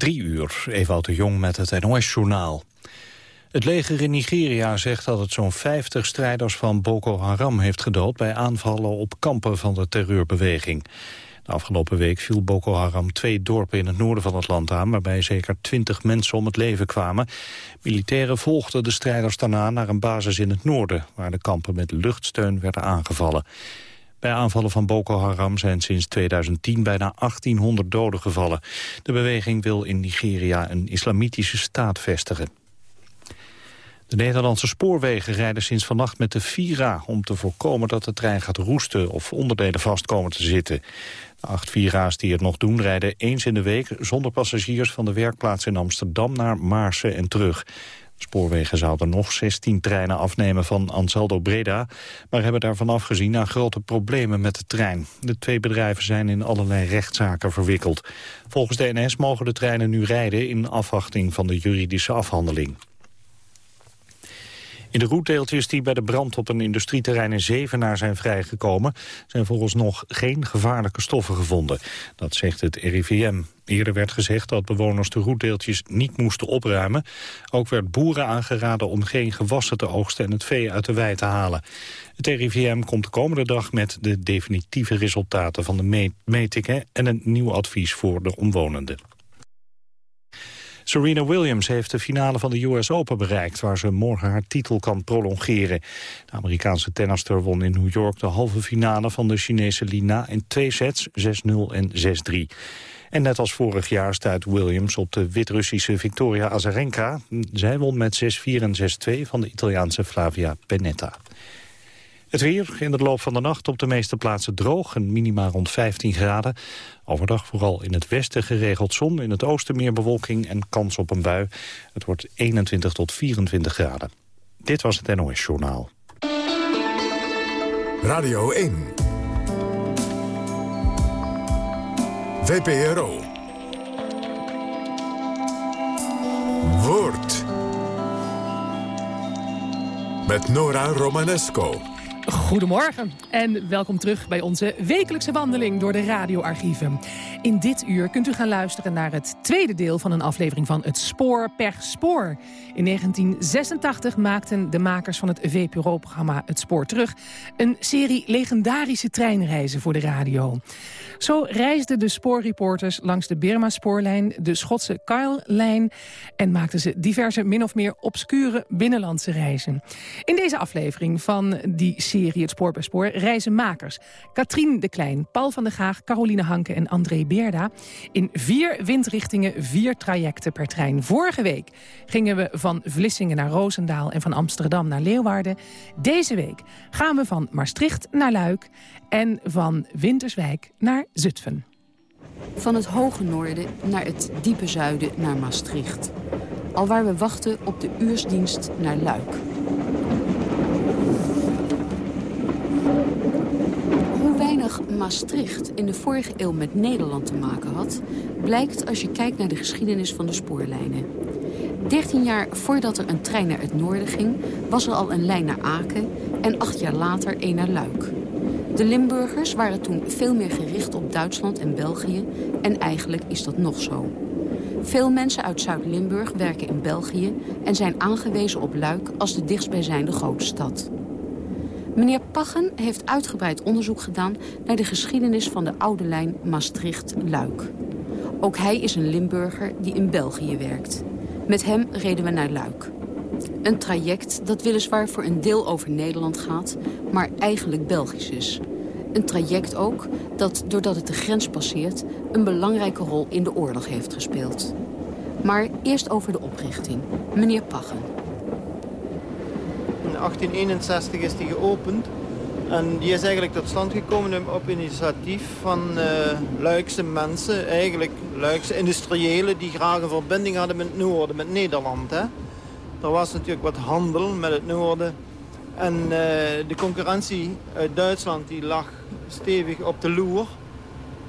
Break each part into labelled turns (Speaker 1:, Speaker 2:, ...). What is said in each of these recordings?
Speaker 1: Drie uur, Ewout de Jong met het NOS-journaal. Het leger in Nigeria zegt dat het zo'n 50 strijders van Boko Haram heeft gedood... bij aanvallen op kampen van de terreurbeweging. De afgelopen week viel Boko Haram twee dorpen in het noorden van het land aan... waarbij zeker 20 mensen om het leven kwamen. Militairen volgden de strijders daarna naar een basis in het noorden... waar de kampen met luchtsteun werden aangevallen. Bij aanvallen van Boko Haram zijn sinds 2010 bijna 1800 doden gevallen. De beweging wil in Nigeria een islamitische staat vestigen. De Nederlandse spoorwegen rijden sinds vannacht met de Vira... om te voorkomen dat de trein gaat roesten of onderdelen vast komen te zitten. De acht Vira's die het nog doen rijden eens in de week... zonder passagiers van de werkplaats in Amsterdam naar Maarsen en terug. Spoorwegen zouden nog 16 treinen afnemen van Ansaldo Breda... maar hebben daarvan afgezien naar grote problemen met de trein. De twee bedrijven zijn in allerlei rechtszaken verwikkeld. Volgens de NS mogen de treinen nu rijden in afwachting van de juridische afhandeling. In de roetdeeltjes die bij de brand op een industrieterrein in Zevenaar zijn vrijgekomen... zijn volgens nog geen gevaarlijke stoffen gevonden. Dat zegt het RIVM. Eerder werd gezegd dat bewoners de roetdeeltjes niet moesten opruimen. Ook werd boeren aangeraden om geen gewassen te oogsten en het vee uit de wei te halen. Het RIVM komt de komende dag met de definitieve resultaten van de metingen... en een nieuw advies voor de omwonenden. Serena Williams heeft de finale van de US Open bereikt... waar ze morgen haar titel kan prolongeren. De Amerikaanse tennister won in New York de halve finale van de Chinese Lina... in twee sets, 6-0 en 6-3. En net als vorig jaar stuit Williams op de Wit-Russische Victoria Azarenka. Zij won met 6-4 en 6-2 van de Italiaanse Flavia Pennetta. Het weer in de loop van de nacht op de meeste plaatsen droog en minima rond 15 graden. Overdag vooral in het westen geregeld zon, in het oosten meer bewolking en kans op een bui. Het wordt 21 tot 24 graden. Dit was het NOS Journaal.
Speaker 2: Radio 1. VPRO. Woord. Met Nora Romanesco.
Speaker 3: Goedemorgen en welkom terug bij onze wekelijkse wandeling door de radioarchieven. In dit uur kunt u gaan luisteren naar het tweede deel van een aflevering van Het Spoor per Spoor. In 1986 maakten de makers van het VPRO-programma Het Spoor Terug... een serie legendarische treinreizen voor de radio. Zo reisden de spoorreporters langs de Birma-spoorlijn, de Schotse Kyle-lijn... en maakten ze diverse min of meer obscure binnenlandse reizen. In deze aflevering van die serie Het Spoor bij Spoor reizen makers. Katrien de Klein, Paul van der Gaag, Caroline Hanke en André Beerda... in vier windrichtingen, vier trajecten per trein. Vorige week gingen we van Vlissingen naar Roosendaal... en van Amsterdam naar Leeuwarden. Deze week gaan we van Maastricht naar Luik... en van Winterswijk naar Zutphen.
Speaker 4: Van het hoge noorden naar het diepe zuiden naar Maastricht. Alwaar we wachten op de uursdienst naar Luik. Hoe weinig Maastricht in de vorige eeuw met Nederland te maken had... blijkt als je kijkt naar de geschiedenis van de spoorlijnen. 13 jaar voordat er een trein naar het noorden ging... was er al een lijn naar Aken en acht jaar later een naar Luik. De Limburgers waren toen veel meer gericht op Duitsland en België... en eigenlijk is dat nog zo. Veel mensen uit Zuid-Limburg werken in België... en zijn aangewezen op Luik als de dichtstbijzijnde grote stad. Meneer Paggen heeft uitgebreid onderzoek gedaan... naar de geschiedenis van de oude lijn Maastricht-Luik. Ook hij is een Limburger die in België werkt. Met hem reden we naar Luik. Een traject dat weliswaar voor een deel over Nederland gaat... maar eigenlijk Belgisch is. Een traject ook dat, doordat het de grens passeert... een belangrijke rol in de oorlog heeft gespeeld. Maar eerst over de oprichting. Meneer Paggen.
Speaker 5: In 1861 is die geopend. En die is eigenlijk tot stand gekomen op initiatief van uh, Luikse mensen. Eigenlijk Luikse industriëlen die graag een verbinding hadden met het noorden, met Nederland. Hè? Er was natuurlijk wat handel met het noorden. En uh, de concurrentie uit Duitsland die lag stevig op de loer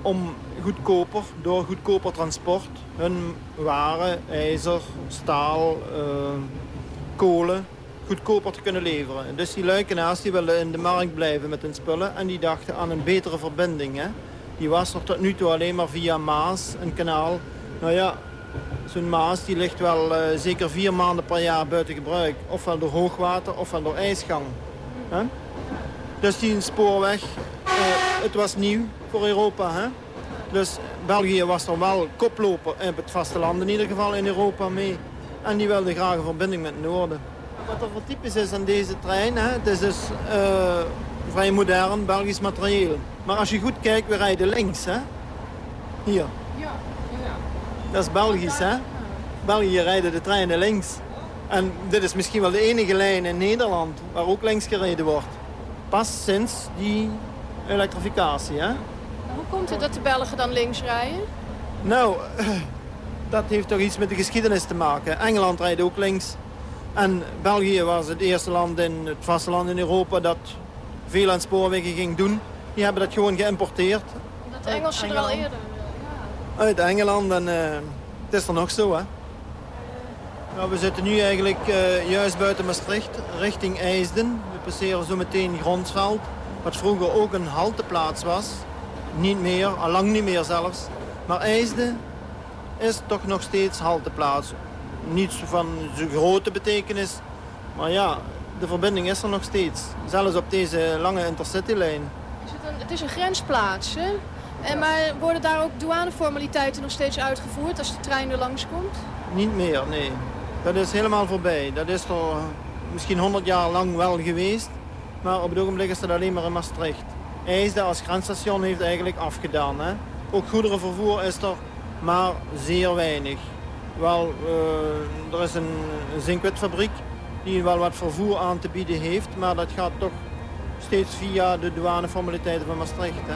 Speaker 5: om goedkoper, door goedkoper transport, hun waren, ijzer, staal, uh, kolen, goedkoper te kunnen leveren. Dus die luikenaars die wilden in de markt blijven met hun spullen en die dachten aan een betere verbinding. Hè? Die was er tot nu toe alleen maar via Maas, een kanaal. Nou ja, Zo'n Maas die ligt wel uh, zeker vier maanden per jaar buiten gebruik. Ofwel door hoogwater, ofwel door ijsgang. Hè? Dus die spoorweg, uh, het was nieuw voor Europa. Hè? Dus België was er wel koploper op het vasteland in ieder geval in Europa mee. En die wilde graag een verbinding met het noorden. Wat er voor typisch is aan deze trein, hè, het is dus uh, vrij modern Belgisch materieel. Maar als je goed kijkt, we rijden links. Hè? Hier. Ja, ja. Dat is Belgisch, hè? België rijden de treinen links. En dit is misschien wel de enige lijn in Nederland waar ook links gereden wordt. Pas sinds die elektrificatie, hè?
Speaker 6: Hoe komt het dat de Belgen dan links rijden?
Speaker 5: Nou, dat heeft toch iets met de geschiedenis te maken. Engeland rijdt ook links. En België was het eerste land in het vasteland in Europa dat veel aan spoorwegen ging doen. Die hebben dat gewoon geïmporteerd.
Speaker 6: Dat Engelsen er al eerder?
Speaker 5: Ja. Uit Engeland en uh, het is er nog zo hè. Nou, we zitten nu eigenlijk uh, juist buiten Maastricht, richting IJsden. We passeren zo meteen Gronsveld, wat vroeger ook een halteplaats was. Niet meer, al lang niet meer zelfs. Maar IJsden is toch nog steeds halteplaats. Niets van zo'n grote betekenis. Maar ja, de verbinding is er nog steeds. Zelfs op deze lange intercitylijn.
Speaker 6: Is het, een, het is een grensplaats, hè? En maar worden daar ook douaneformaliteiten nog steeds uitgevoerd als de trein er langs komt?
Speaker 5: Niet meer, nee. Dat is helemaal voorbij. Dat is er misschien 100 jaar lang wel geweest. Maar op het ogenblik is dat alleen maar in Maastricht. IJsden als grensstation heeft eigenlijk afgedaan. Hè? Ook goederenvervoer is er, maar zeer weinig. Wel, uh, er is een, zinkwitfabriek die wel wat vervoer aan te bieden heeft. Maar dat gaat toch steeds via de douaneformaliteiten van Maastricht. Hè?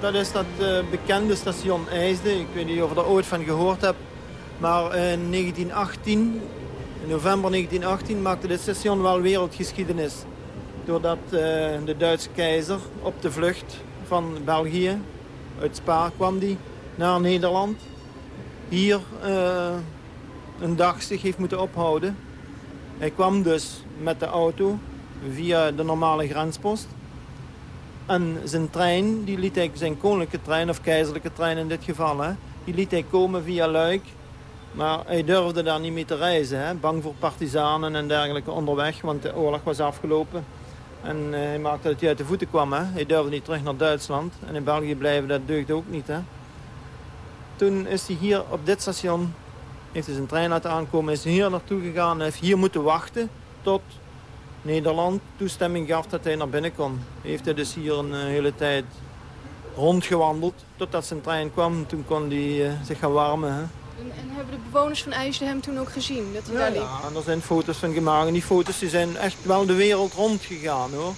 Speaker 5: Dat is dat uh, bekende station IJsden. Ik weet niet of je er ooit van gehoord hebt. Maar in 1918, in november 1918, maakte dit station wel wereldgeschiedenis. Doordat uh, de Duitse keizer op de vlucht van België, uit Spa kwam die, naar Nederland. Hier uh, een dag zich heeft moeten ophouden. Hij kwam dus met de auto via de normale grenspost. En zijn trein, die liet hij, zijn koninklijke trein, of keizerlijke trein in dit geval, hè, die liet hij komen via Luik. Maar hij durfde daar niet mee te reizen, hè, bang voor partizanen en dergelijke onderweg, want de oorlog was afgelopen. En uh, hij maakte dat hij uit de voeten kwam. Hè. Hij durfde niet terug naar Duitsland. En in België blijven, dat deugde ook niet. Hè. Toen is hij hier op dit station, heeft hij zijn trein laten aankomen, is hier naartoe gegaan en heeft hier moeten wachten tot Nederland toestemming gaf dat hij naar binnen kon. Heeft hij dus hier een uh, hele tijd rondgewandeld totdat zijn trein kwam. Toen kon hij uh, zich gaan warmen. Hè.
Speaker 6: En, en, hebben de bewoners van IJsden hem toen ook gezien? Dat hij
Speaker 5: ja,
Speaker 6: daar liep?
Speaker 5: ja, en er zijn foto's van gemaakt. En die foto's die zijn echt wel de wereld rond gegaan hoor.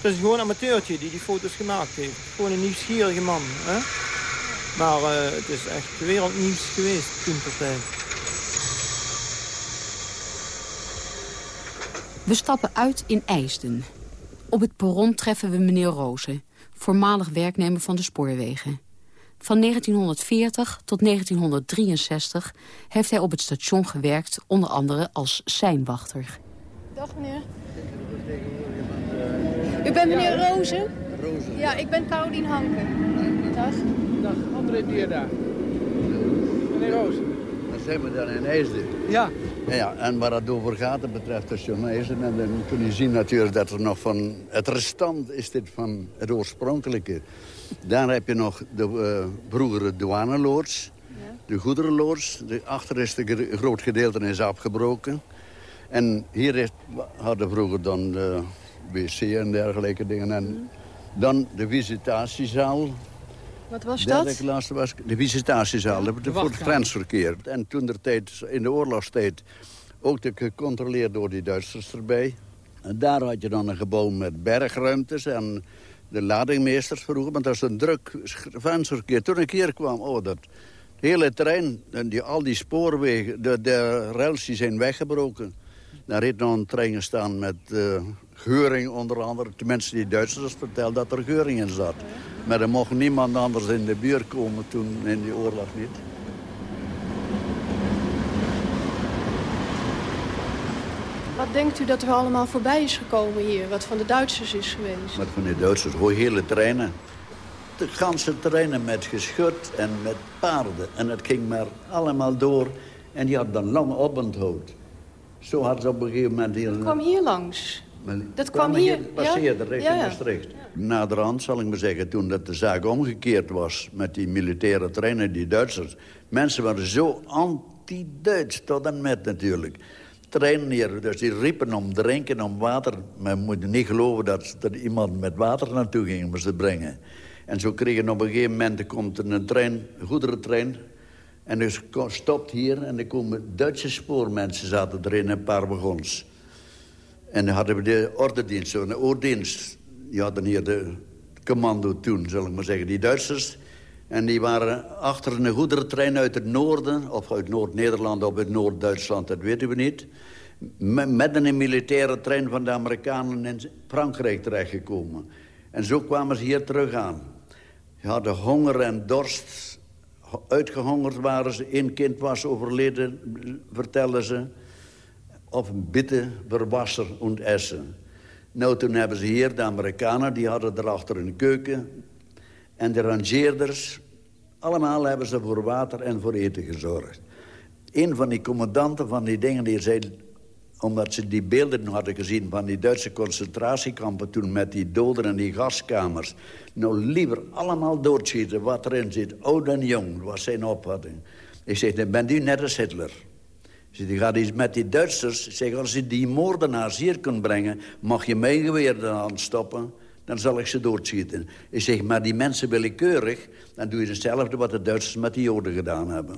Speaker 5: Het is gewoon een amateurtje die die foto's gemaakt heeft. Gewoon een nieuwsgierige man. Hè? Maar uh, het is echt wereldnieuws geweest toen ter tijd.
Speaker 4: We stappen uit in IJsden. Op het perron treffen we meneer Rozen, voormalig werknemer van de spoorwegen. Van 1940 tot 1963 heeft hij op het station gewerkt, onder andere als seinwachter.
Speaker 6: Dag meneer. U bent meneer Rozen?
Speaker 7: Rozen.
Speaker 6: Ja, ik ben Caroline Hanke. Dag.
Speaker 7: Dag, André Dierda. Meneer Rozen. Dan zijn we dan in IJsden.
Speaker 8: Ja.
Speaker 7: Ja, ja, en waar het over gaat, dat betreft station IJsden. En dan kun je zien natuurlijk dat er nog van... Het restant is dit van het oorspronkelijke. Daar heb je nog de uh, vroegere douaneloods. Ja. De goederenloods. De achter is de groot gedeelte is afgebroken. En hier is, hadden vroeger dan de wc en dergelijke dingen. En mm. dan de visitatiezaal.
Speaker 6: Wat was dat?
Speaker 7: Klas was de visitatiezaal, ja, de voor het grensverkeer. En toen de tijd, in de oorlogstijd, ook gecontroleerd door die Duitsers erbij. En daar had je dan een gebouw met bergruimtes en de ladingmeesters vroeger. Want dat was een druk grensverkeer. Toen ik hier kwam, oh, dat hele trein, en die, al die spoorwegen, de, de rails die zijn weggebroken. Daar heeft nog een trein gestaan met uh, geuring onder andere. Tenminste, die Duitsers vertelden dat er geuring in zat. Maar er mocht niemand anders in de buurt komen toen in die oorlog niet.
Speaker 6: Wat denkt u dat er allemaal voorbij is gekomen hier? Wat van de Duitsers is geweest?
Speaker 7: Wat van de Duitsers? Hoe hele treinen. de ganse treinen met geschut en met paarden. En het ging maar allemaal door. En die had dan lang oponthoud. Zo had ze op een gegeven moment... Hier...
Speaker 6: Dat kwam hier langs. Dat kwam hier...
Speaker 7: passeerde richting Maastricht. Naderhand zal ik maar zeggen, toen dat de zaak omgekeerd was... met die militaire treinen, die Duitsers... mensen waren zo anti-Duits tot en met natuurlijk. Treinen hier, dus die riepen om drinken, om water. Men moet niet geloven dat er iemand met water naartoe ging om ze te brengen. En zo kregen op een gegeven moment, er komt een trein, een goederentrein... En dus stopt hier en er komen Duitse spoormensen zaten erin, een paar wagons. En dan hadden we de ordendienst, zo'n oordienst. Die hadden hier de commando toen, zal ik maar zeggen, die Duitsers. En die waren achter een goederentrein uit het noorden... of uit Noord-Nederland of uit Noord-Duitsland, dat weten we niet... met een militaire trein van de Amerikanen in Frankrijk terechtgekomen. En zo kwamen ze hier terug aan. Ze hadden honger en dorst uitgehongerd waren ze. Eén kind was overleden, vertelden ze. Of bitte verwasser en essen. Nou, toen hebben ze hier, de Amerikanen, die hadden erachter een keuken. En de rangeerders, allemaal hebben ze voor water en voor eten gezorgd. Een van die commandanten van die dingen, die zei omdat ze die beelden hadden gezien van die Duitse concentratiekampen... toen met die doden en die gaskamers. Nou, liever allemaal doodschieten wat erin zit. Oud en jong, was zijn opvatting. Ik zeg, dan bent u net als Hitler. Zeg, gaat iets met die Duitsers. Zeg, als je die moordenaars hier kunt brengen... mag je mijn geweer dan stoppen dan zal ik ze doodschieten. Ik zeg, maar die mensen willekeurig... dan doe je hetzelfde wat de Duitsers met die Joden gedaan hebben.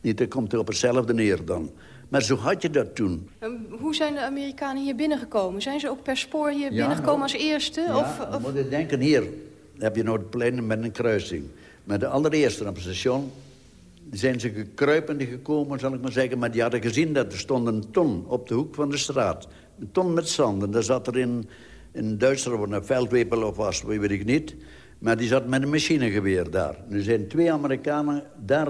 Speaker 7: Niet, dan komt er op hetzelfde neer dan. Maar zo had je dat toen.
Speaker 6: hoe zijn de Amerikanen hier binnengekomen? Zijn ze ook per spoor hier binnengekomen als eerste?
Speaker 7: Ja,
Speaker 6: of,
Speaker 7: of... moet je denken, hier heb je nou het plein met een kruising. Maar de allereerste op het station zijn ze gekruipend gekomen, zal ik maar zeggen. Maar die hadden gezien dat er stond een ton op de hoek van de straat. Een ton met zand. En daar zat er in, in Duitsland een veldwepel of was, weet ik niet. Maar die zat met een machinegeweer daar. Nu zijn twee Amerikanen daar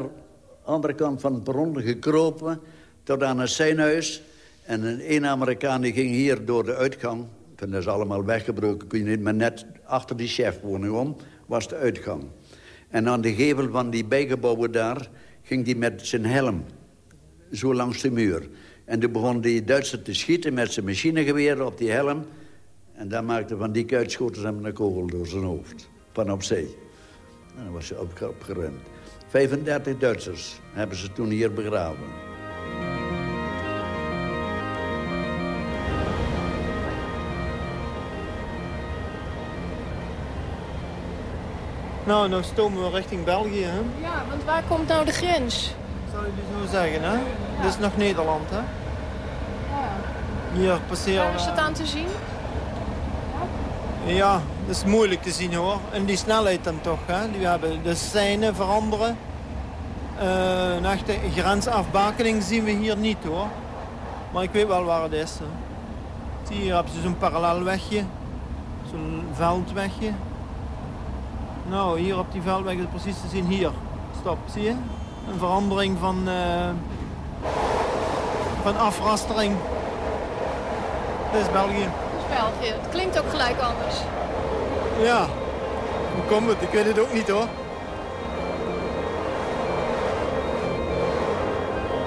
Speaker 7: andere kant van het perron gekropen tot aan het zijnhuis. En een, een Amerikaan die ging hier door de uitgang. Toen is allemaal weggebroken, kun je niet. Maar net achter die chefwoning om was de uitgang. En aan de gevel van die bijgebouwen daar ging hij met zijn helm. Zo langs de muur. En toen begon die Duitser te schieten met zijn machinegeweer op die helm. En daar maakte van die kuitschoten hem een kogel door zijn hoofd. Van opzij. En dan was hij opgeruimd. 35 Duitsers hebben ze toen hier begraven.
Speaker 5: Nou, nou stomen we richting België, hè?
Speaker 6: Ja, want waar komt nou de grens?
Speaker 5: Zou je zo zeggen, hè? Ja. Dit is nog Nederland, hè?
Speaker 6: Ja.
Speaker 5: Hier passeren...
Speaker 6: Waar is het aan te zien?
Speaker 5: Ja, dat is moeilijk te zien, hoor. En die snelheid dan toch, hè? Die hebben de seinen veranderen. Uh, een echte grensafbakening zien we hier niet, hoor. Maar ik weet wel waar het is, hè. Zie, hier hebben ze zo'n parallelwegje. Zo'n veldwegje. Nou, hier op die veldweg is precies te zien. Hier, stop, zie je? Een verandering van, uh, van afrastering. Dit is België.
Speaker 6: Dit is België. Het klinkt ook gelijk anders.
Speaker 5: Ja, hoe komt het? Ik weet het ook niet hoor.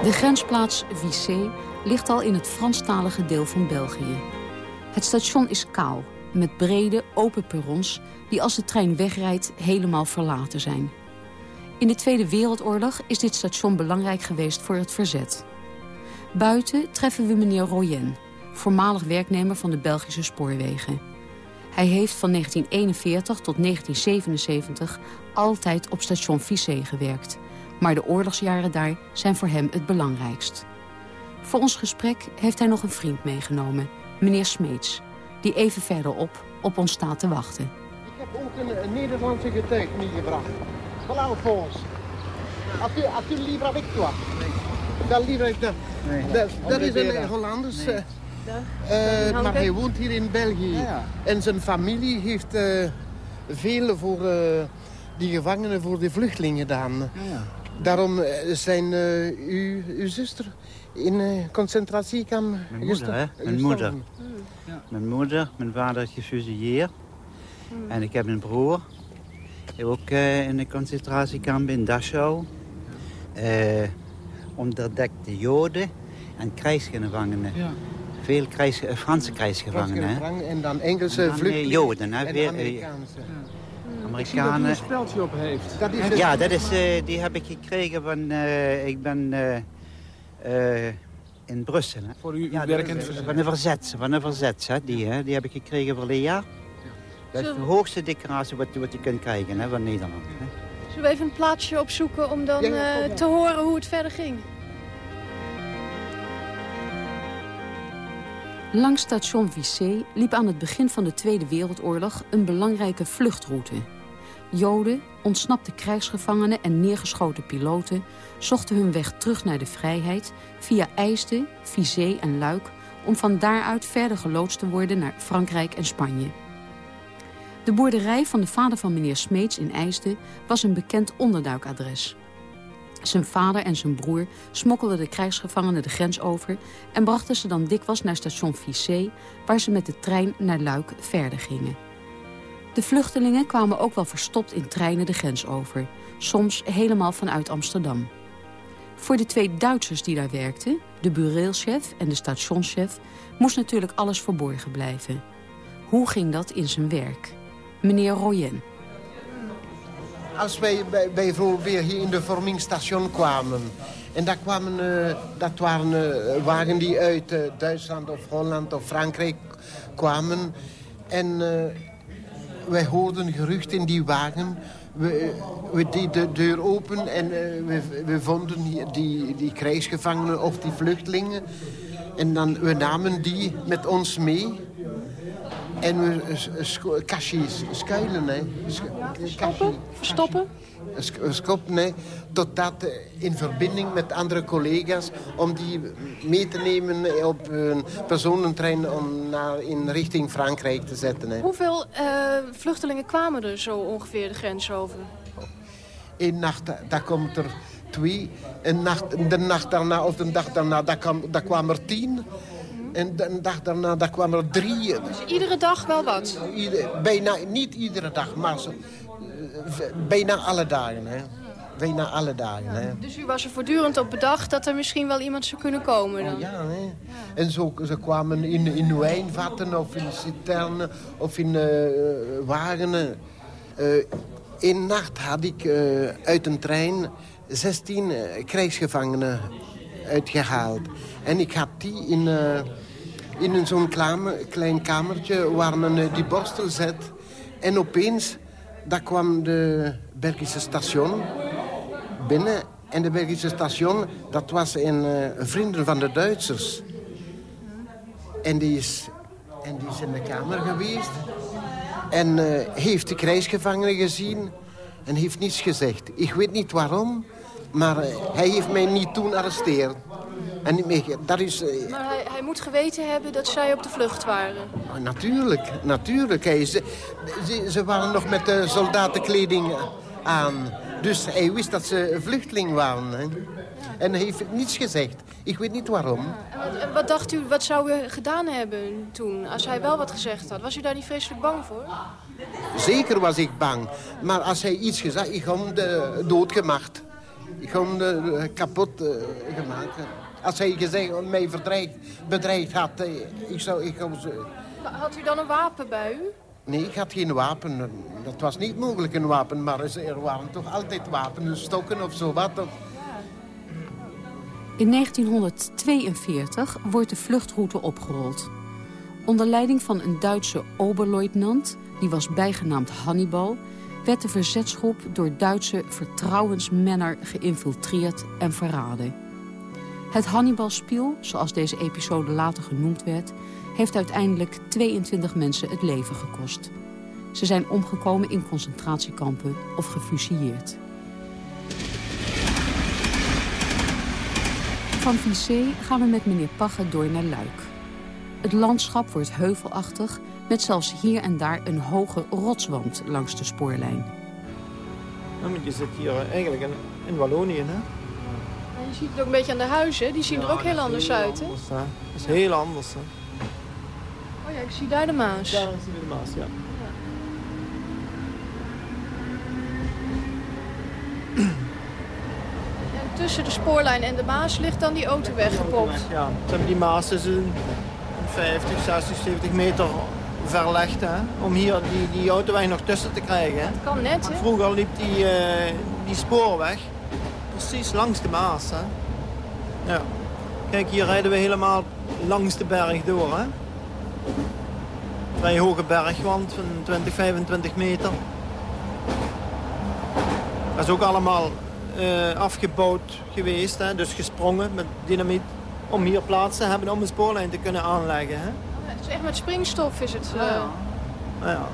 Speaker 4: De grensplaats Vissé ligt al in het Franstalige deel van België. Het station is kaal, met brede, open perrons die als de trein wegrijdt helemaal verlaten zijn. In de Tweede Wereldoorlog is dit station belangrijk geweest voor het verzet. Buiten treffen we meneer Royen, voormalig werknemer van de Belgische spoorwegen. Hij heeft van 1941 tot 1977 altijd op station Vissé gewerkt. Maar de oorlogsjaren daar zijn voor hem het belangrijkst. Voor ons gesprek heeft hij nog een vriend meegenomen, meneer Smeets... die even verderop op ons staat te wachten
Speaker 8: heb ook een, een Nederlandse getuige meegebracht. Voilà, Alphonse. As-tu, as tu livre avec toi? Dat livre ik dat. Dat, dat is een Hollanders. Nee. Uh, maar hij woont hier in België. Ja. En zijn familie heeft uh, veel voor uh, die gevangenen, voor de vluchtelingen gedaan. Ja. Daarom zijn u, uw zuster in concentratiekamp
Speaker 9: Mijn moeder, hè? Mijn moeder. Ja. Mijn moeder, mijn vader is gefusilleerd. En ik heb een broer. Ook uh, in de concentratiekamp in Dachau. Uh, onderdekte Joden en krijgsgevangenen. Ja. Veel krijgs, Franse krijgsgevangenen.
Speaker 8: En dan Engelse vluchtelingen.
Speaker 9: Joden, hè?
Speaker 8: En
Speaker 9: Weer,
Speaker 8: Amerikaanse.
Speaker 9: Ja. Amerikanen.
Speaker 10: een speldje op heeft.
Speaker 9: Dat is ja, dat is, uh, die heb ik gekregen van... Uh, ik ben uh, in Brussel. Hè.
Speaker 10: Voor uw
Speaker 9: ja,
Speaker 10: werk in verzet?
Speaker 9: Van de verzet, van de verzet hè, die, hè, die heb ik gekregen voor een jaar. Dat is de hoogste decoratie wat, wat je kunt krijgen hè, van Nederland. Hè.
Speaker 6: Zullen we even een plaatsje opzoeken om dan ja, te horen hoe het verder ging?
Speaker 4: Langs station Vissé liep aan het begin van de Tweede Wereldoorlog een belangrijke vluchtroute. Joden, ontsnapte krijgsgevangenen en neergeschoten piloten zochten hun weg terug naar de vrijheid via IJsden, Vissé en Luik om van daaruit verder geloodst te worden naar Frankrijk en Spanje. De boerderij van de vader van meneer Smeets in IJsden was een bekend onderduikadres. Zijn vader en zijn broer smokkelden de krijgsgevangenen de grens over... en brachten ze dan dikwijls naar station Vissé... waar ze met de trein naar Luik verder gingen. De vluchtelingen kwamen ook wel verstopt in treinen de grens over. Soms helemaal vanuit Amsterdam. Voor de twee Duitsers die daar werkten, de bureelchef en de stationschef... moest natuurlijk alles verborgen blijven. Hoe ging dat in zijn werk? Meneer Royen.
Speaker 8: Als wij bijvoorbeeld weer hier in de vormingsstation kwamen... en daar kwamen, uh, dat waren uh, wagen die uit uh, Duitsland of Holland of Frankrijk kwamen... en wij hoorden gerucht in die wagen. We, we deden de deur open en uh, we, we vonden die, die krijgsgevangenen of die vluchtelingen. En dan, we namen die met ons mee. En we schuilen, hè.
Speaker 6: Verstoppen? Verstoppen?
Speaker 8: Stoppen, hè. Totdat in verbinding met andere collega's... om die mee te nemen op een personentrein... om naar, in richting Frankrijk te zetten. Hè.
Speaker 6: Hoeveel uh, vluchtelingen kwamen er zo ongeveer de grens over?
Speaker 8: Eén nacht, daar komt er twee. Een nacht, de nacht daarna of de dag daarna, daar, kwam, daar kwamen er tien... En de dag daarna daar kwamen er drie.
Speaker 6: Dus iedere dag wel wat?
Speaker 8: Ieder, bijna, niet iedere dag, maar zo, bijna alle dagen. Hè. Bijna alle dagen. Hè.
Speaker 6: Dus u was er voortdurend op bedacht dat er misschien wel iemand zou kunnen komen dan?
Speaker 8: Oh, ja, hè. En zo, ze kwamen in, in wijnvatten of in citernen of in uh, wagens. Uh, in nacht had ik uh, uit een trein 16 krijgsgevangenen uitgehaald. En ik had die in, uh, in zo'n klein kamertje waar men uh, die borstel zet. En opeens, daar kwam de Belgische station binnen. En de Belgische station, dat was een uh, vrienden van de Duitsers. En die is, en die in de kamer geweest. En heeft de krijgsgevangenen gezien en heeft niets gezegd. Ik weet niet waarom, maar hij heeft mij niet toen arresteerd. En dat is, uh,
Speaker 6: maar hij, hij, moet geweten hebben dat zij op de vlucht waren.
Speaker 8: Natuurlijk, natuurlijk. Hij, ze, ze, waren nog met de soldatenkleding aan. Dus hij wist dat ze vluchteling waren. Hè. En hij heeft niets gezegd. Ik weet niet waarom.
Speaker 6: En wat, wat, dacht u, wat zou u gedaan hebben toen, als hij wel wat gezegd had? Was u daar niet vreselijk bang voor?
Speaker 8: Zeker was ik bang. Maar als hij iets gezegd had, ik had hem doodgemaakt. Ik had hem kapot gemaakt. Als hij gezegd, mij verdreigd, bedreigd had, eh, ik zou... Ik zou
Speaker 6: had u dan een wapen bij u?
Speaker 8: Nee, ik had geen wapen. Dat was niet mogelijk een wapen, maar er waren toch altijd wapens, stokken of zo wat.
Speaker 4: In 1942 wordt de vluchtroute opgerold. Onder leiding van een Duitse oberleutnant, die was bijgenaamd Hannibal... werd de verzetsgroep door Duitse vertrouwensmenner geïnfiltreerd en verraden. Het Hannibalspiel, zoals deze episode later genoemd werd... heeft uiteindelijk 22 mensen het leven gekost. Ze zijn omgekomen in concentratiekampen of gefusilleerd. Van Vissé gaan we met meneer Pagge door naar Luik. Het landschap wordt heuvelachtig... met zelfs hier en daar een hoge rotswand langs de spoorlijn.
Speaker 5: Je zit hier eigenlijk in Wallonië, hè?
Speaker 6: Je ziet het ook een beetje aan de huizen. Die zien
Speaker 5: ja,
Speaker 6: er ook heel anders
Speaker 5: heel
Speaker 6: uit,
Speaker 5: anders, hè? Dat is heel anders, hè?
Speaker 6: Oh ja, ik zie daar de Maas.
Speaker 5: Daar zie je de Maas, ja.
Speaker 6: En tussen de spoorlijn en de Maas ligt dan die auto weggepopt.
Speaker 5: Ja, ze hebben die Maas is een 50, 60, 70 meter verlegd. Hè, om hier die, die autoweg nog tussen te krijgen. Hè.
Speaker 6: Dat kan net, hè?
Speaker 5: Vroeger liep die, eh, die spoorweg precies langs de Maas. Hè. Ja. Kijk, hier rijden we helemaal langs de berg door. Hè. Vrij hoge bergwand van 20, 25 meter. Dat is ook allemaal eh, afgebouwd geweest, hè? dus gesprongen met dynamiet. Om hier plaats te hebben om een spoorlijn te kunnen aanleggen. Hè?
Speaker 6: Ja, het is echt met springstof is het. eh.
Speaker 5: Nou ja.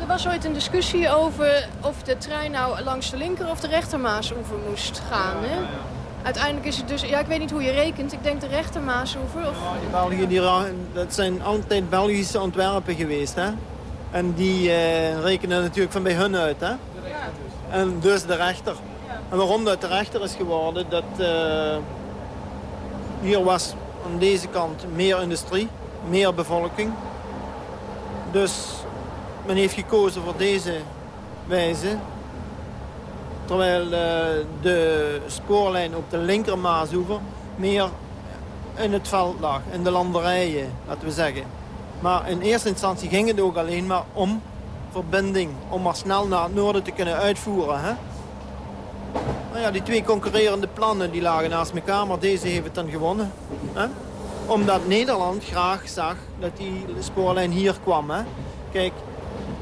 Speaker 6: Er was ooit een discussie over of de trein nou langs de linker of de rechtermaasoever moest gaan. Hè? Uiteindelijk is het dus, ja ik weet niet hoe je rekent, ik denk de rechtermaasoever. Of...
Speaker 5: Die België, die, dat zijn altijd Belgische ontwerpen geweest. Hè? En die eh, rekenen natuurlijk van bij hun uit. Hè? En dus de rechter. En waarom dat de rechter is geworden, dat eh, hier was aan deze kant meer industrie, meer bevolking. Dus men heeft gekozen voor deze wijze. Terwijl eh, de spoorlijn op de linker meer in het veld lag, in de landerijen, laten we zeggen. Maar in eerste instantie ging het ook alleen maar om verbinding, om maar snel naar het noorden te kunnen uitvoeren. Hè? Nou ja, die twee concurrerende plannen die lagen naast elkaar, maar deze heeft het dan gewonnen. Hè? Omdat Nederland graag zag dat die spoorlijn hier kwam. Hè? Kijk,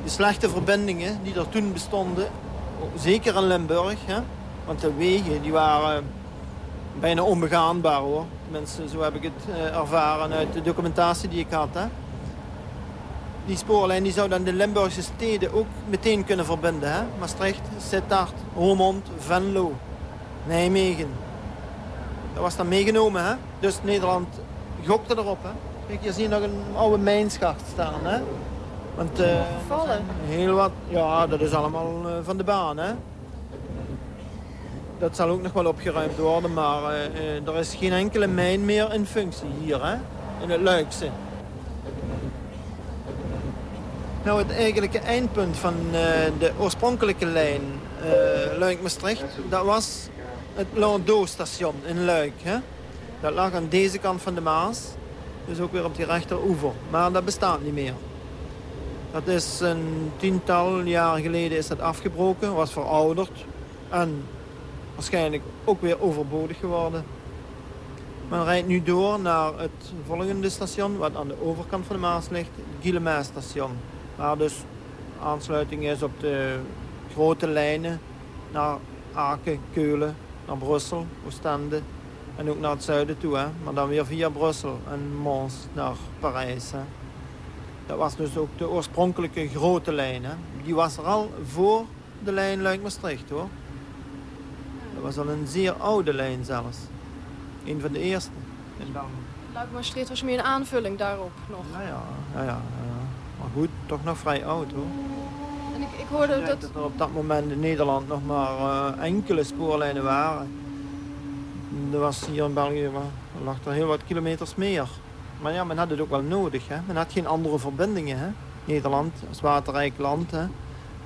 Speaker 5: de slechte verbindingen die er toen bestonden, zeker in Limburg, hè? want de wegen die waren bijna onbegaanbaar hoor. Tenminste, zo heb ik het eh, ervaren uit de documentatie die ik had. Hè? Die spoorlijn die zou dan de Limburgse steden ook meteen kunnen verbinden. Hè? Maastricht, Sittard, Roermond, Venlo, Nijmegen. Dat was dan meegenomen. Hè? Dus Nederland gokte erop. Hè? Kijk, hier zie je nog een oude mijnschacht staan. Hè? Want, eh,
Speaker 6: Vallen.
Speaker 5: Heel wat, ja, dat is allemaal eh, van de baan. Hè? Dat zal ook nog wel opgeruimd worden, maar eh, er is geen enkele mijn meer in functie hier, hè? in het Luikse. Nou, het eigenlijke eindpunt van de oorspronkelijke lijn Luik-Maastricht, dat was het Landau-station in Luik. Hè? Dat lag aan deze kant van de Maas, dus ook weer op die rechteroever. Maar dat bestaat niet meer. Dat is een tiental jaar geleden is dat afgebroken, was verouderd en waarschijnlijk ook weer overbodig geworden. Men rijdt nu door naar het volgende station, wat aan de overkant van de Maas ligt, het Guillemets station. Waar dus aansluiting is op de grote lijnen naar Aken, Keulen, naar Brussel, Oostende en ook naar het zuiden toe. Hè? Maar dan weer via Brussel en Mons naar Parijs. Hè? Dat was dus ook de oorspronkelijke grote lijn. Hè? Die was er al voor de lijn Luik-Maastricht hoor. Dat was al een zeer oude lijn zelfs. Een van de eerste. in België.
Speaker 6: Luik Maastricht was meer een aanvulling daarop nog.
Speaker 5: Ja, ja, ja. Maar goed, toch nog vrij oud hoor.
Speaker 6: En ik, ik hoorde
Speaker 5: Ik
Speaker 6: dat...
Speaker 5: dat er op dat moment in Nederland nog maar eh, enkele spoorlijnen waren. Er was hier in België maar, lag er heel wat kilometers meer. Maar ja, men had het ook wel nodig. Hè? Men had geen andere verbindingen. Hè? Nederland als waterrijk land. Hè?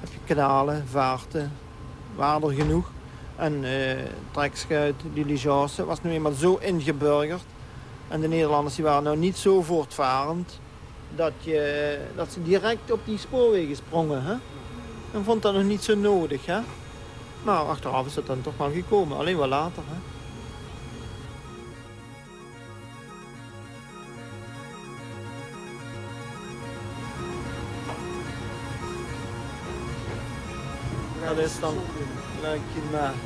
Speaker 5: Heb je kanalen, vaarten, waarder genoeg. En eh trekschuit, diligence was nu eenmaal zo ingeburgerd. En de Nederlanders die waren nou niet zo voortvarend dat, je, dat ze direct op die spoorwegen sprongen. Hè? En vond dat nog niet zo nodig. Hè? Maar achteraf is het dan toch wel gekomen, alleen wel later. Hè? Dat is dan Luik Guillemets.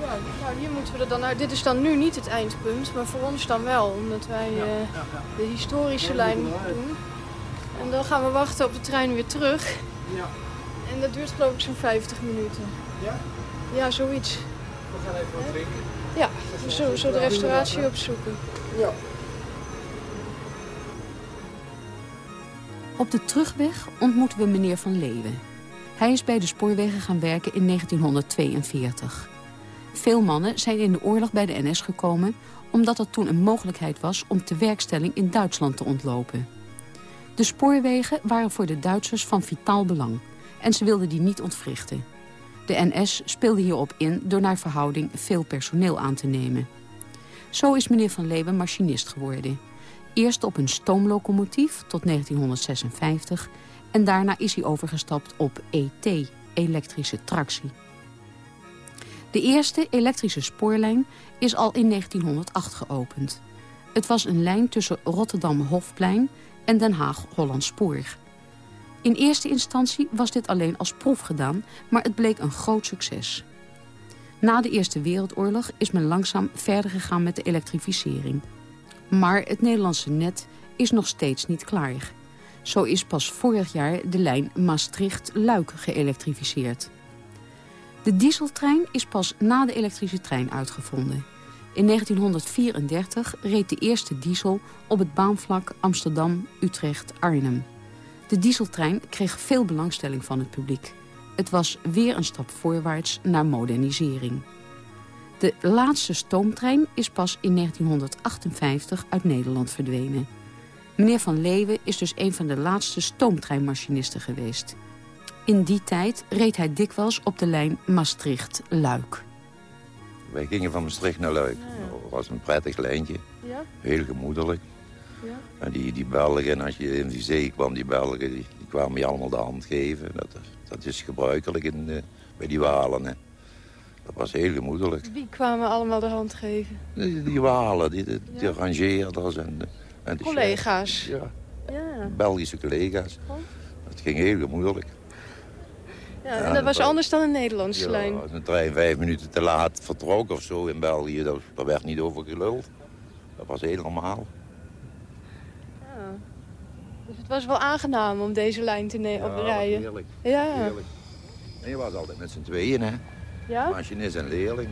Speaker 6: Ja, nou, hier moeten we er dan uit. Dit is dan nu niet het eindpunt, maar voor ons dan wel. Omdat wij eh, de historische lijn doen. En dan gaan we wachten op de trein weer terug.
Speaker 5: Ja.
Speaker 6: En dat duurt geloof ik zo'n 50 minuten.
Speaker 5: Ja?
Speaker 6: Ja, zoiets.
Speaker 5: We gaan even wat drinken.
Speaker 6: Ja, we zullen zo de restauratie opzoeken.
Speaker 5: Ja.
Speaker 4: Op de terugweg ontmoeten we meneer Van Leeuwen. Hij is bij de spoorwegen gaan werken in 1942. Veel mannen zijn in de oorlog bij de NS gekomen... omdat er toen een mogelijkheid was om de werkstelling in Duitsland te ontlopen. De spoorwegen waren voor de Duitsers van vitaal belang... en ze wilden die niet ontwrichten. De NS speelde hierop in door naar verhouding veel personeel aan te nemen. Zo is meneer Van Leeuwen machinist geworden. Eerst op een stoomlocomotief tot 1956 en daarna is hij overgestapt op ET, elektrische tractie. De eerste elektrische spoorlijn is al in 1908 geopend. Het was een lijn tussen Rotterdam-Hofplein en Den Haag-Hollandspoor. In eerste instantie was dit alleen als proef gedaan, maar het bleek een groot succes. Na de Eerste Wereldoorlog is men langzaam verder gegaan met de elektrificering. Maar het Nederlandse net is nog steeds niet klaar. Zo is pas vorig jaar de lijn Maastricht-Luik geëlektrificeerd. De dieseltrein is pas na de elektrische trein uitgevonden. In 1934 reed de eerste diesel op het baanvlak Amsterdam-Utrecht-Arnhem. De dieseltrein kreeg veel belangstelling van het publiek. Het was weer een stap voorwaarts naar modernisering. De laatste stoomtrein is pas in 1958 uit Nederland verdwenen. Meneer Van Leeuwen is dus een van de laatste stoomtreinmachinisten geweest. In die tijd reed hij dikwijls op de lijn Maastricht-Luik.
Speaker 10: Wij gingen van Maastricht naar Luik. Dat was een prettig lijntje.
Speaker 6: Ja?
Speaker 10: Heel gemoedelijk.
Speaker 6: Ja.
Speaker 10: En die, die Belgen, als je in die zee kwam, die Belgen, die, die kwamen je allemaal de hand geven. Dat, dat is gebruikelijk in, eh, bij die Walen. Hè. Dat was heel gemoedelijk.
Speaker 6: Wie kwamen allemaal de hand geven?
Speaker 10: Die, die Walen, die, die, die rangeerders en, de- en de
Speaker 6: Collega's.
Speaker 10: Ja,
Speaker 6: Ja.
Speaker 10: Belgische collega's. Dat ging heel gemoedelijk.
Speaker 6: ja en dat was anders dan een Nederlandse
Speaker 10: Ja,
Speaker 6: lijn.
Speaker 10: als een trein vijf minuten te laat vertrok of zo in België, daar, daar werd niet over geluld. Dat was heel normaal.
Speaker 6: Ja. Dus het was wel aangenaam om deze lijn te ne- op rijden.
Speaker 10: heerlijk.
Speaker 6: Ja.
Speaker 10: Heerlijk. En je was altijd met z'n tweeën, hè?
Speaker 6: Ja?
Speaker 10: Machinist en leerling.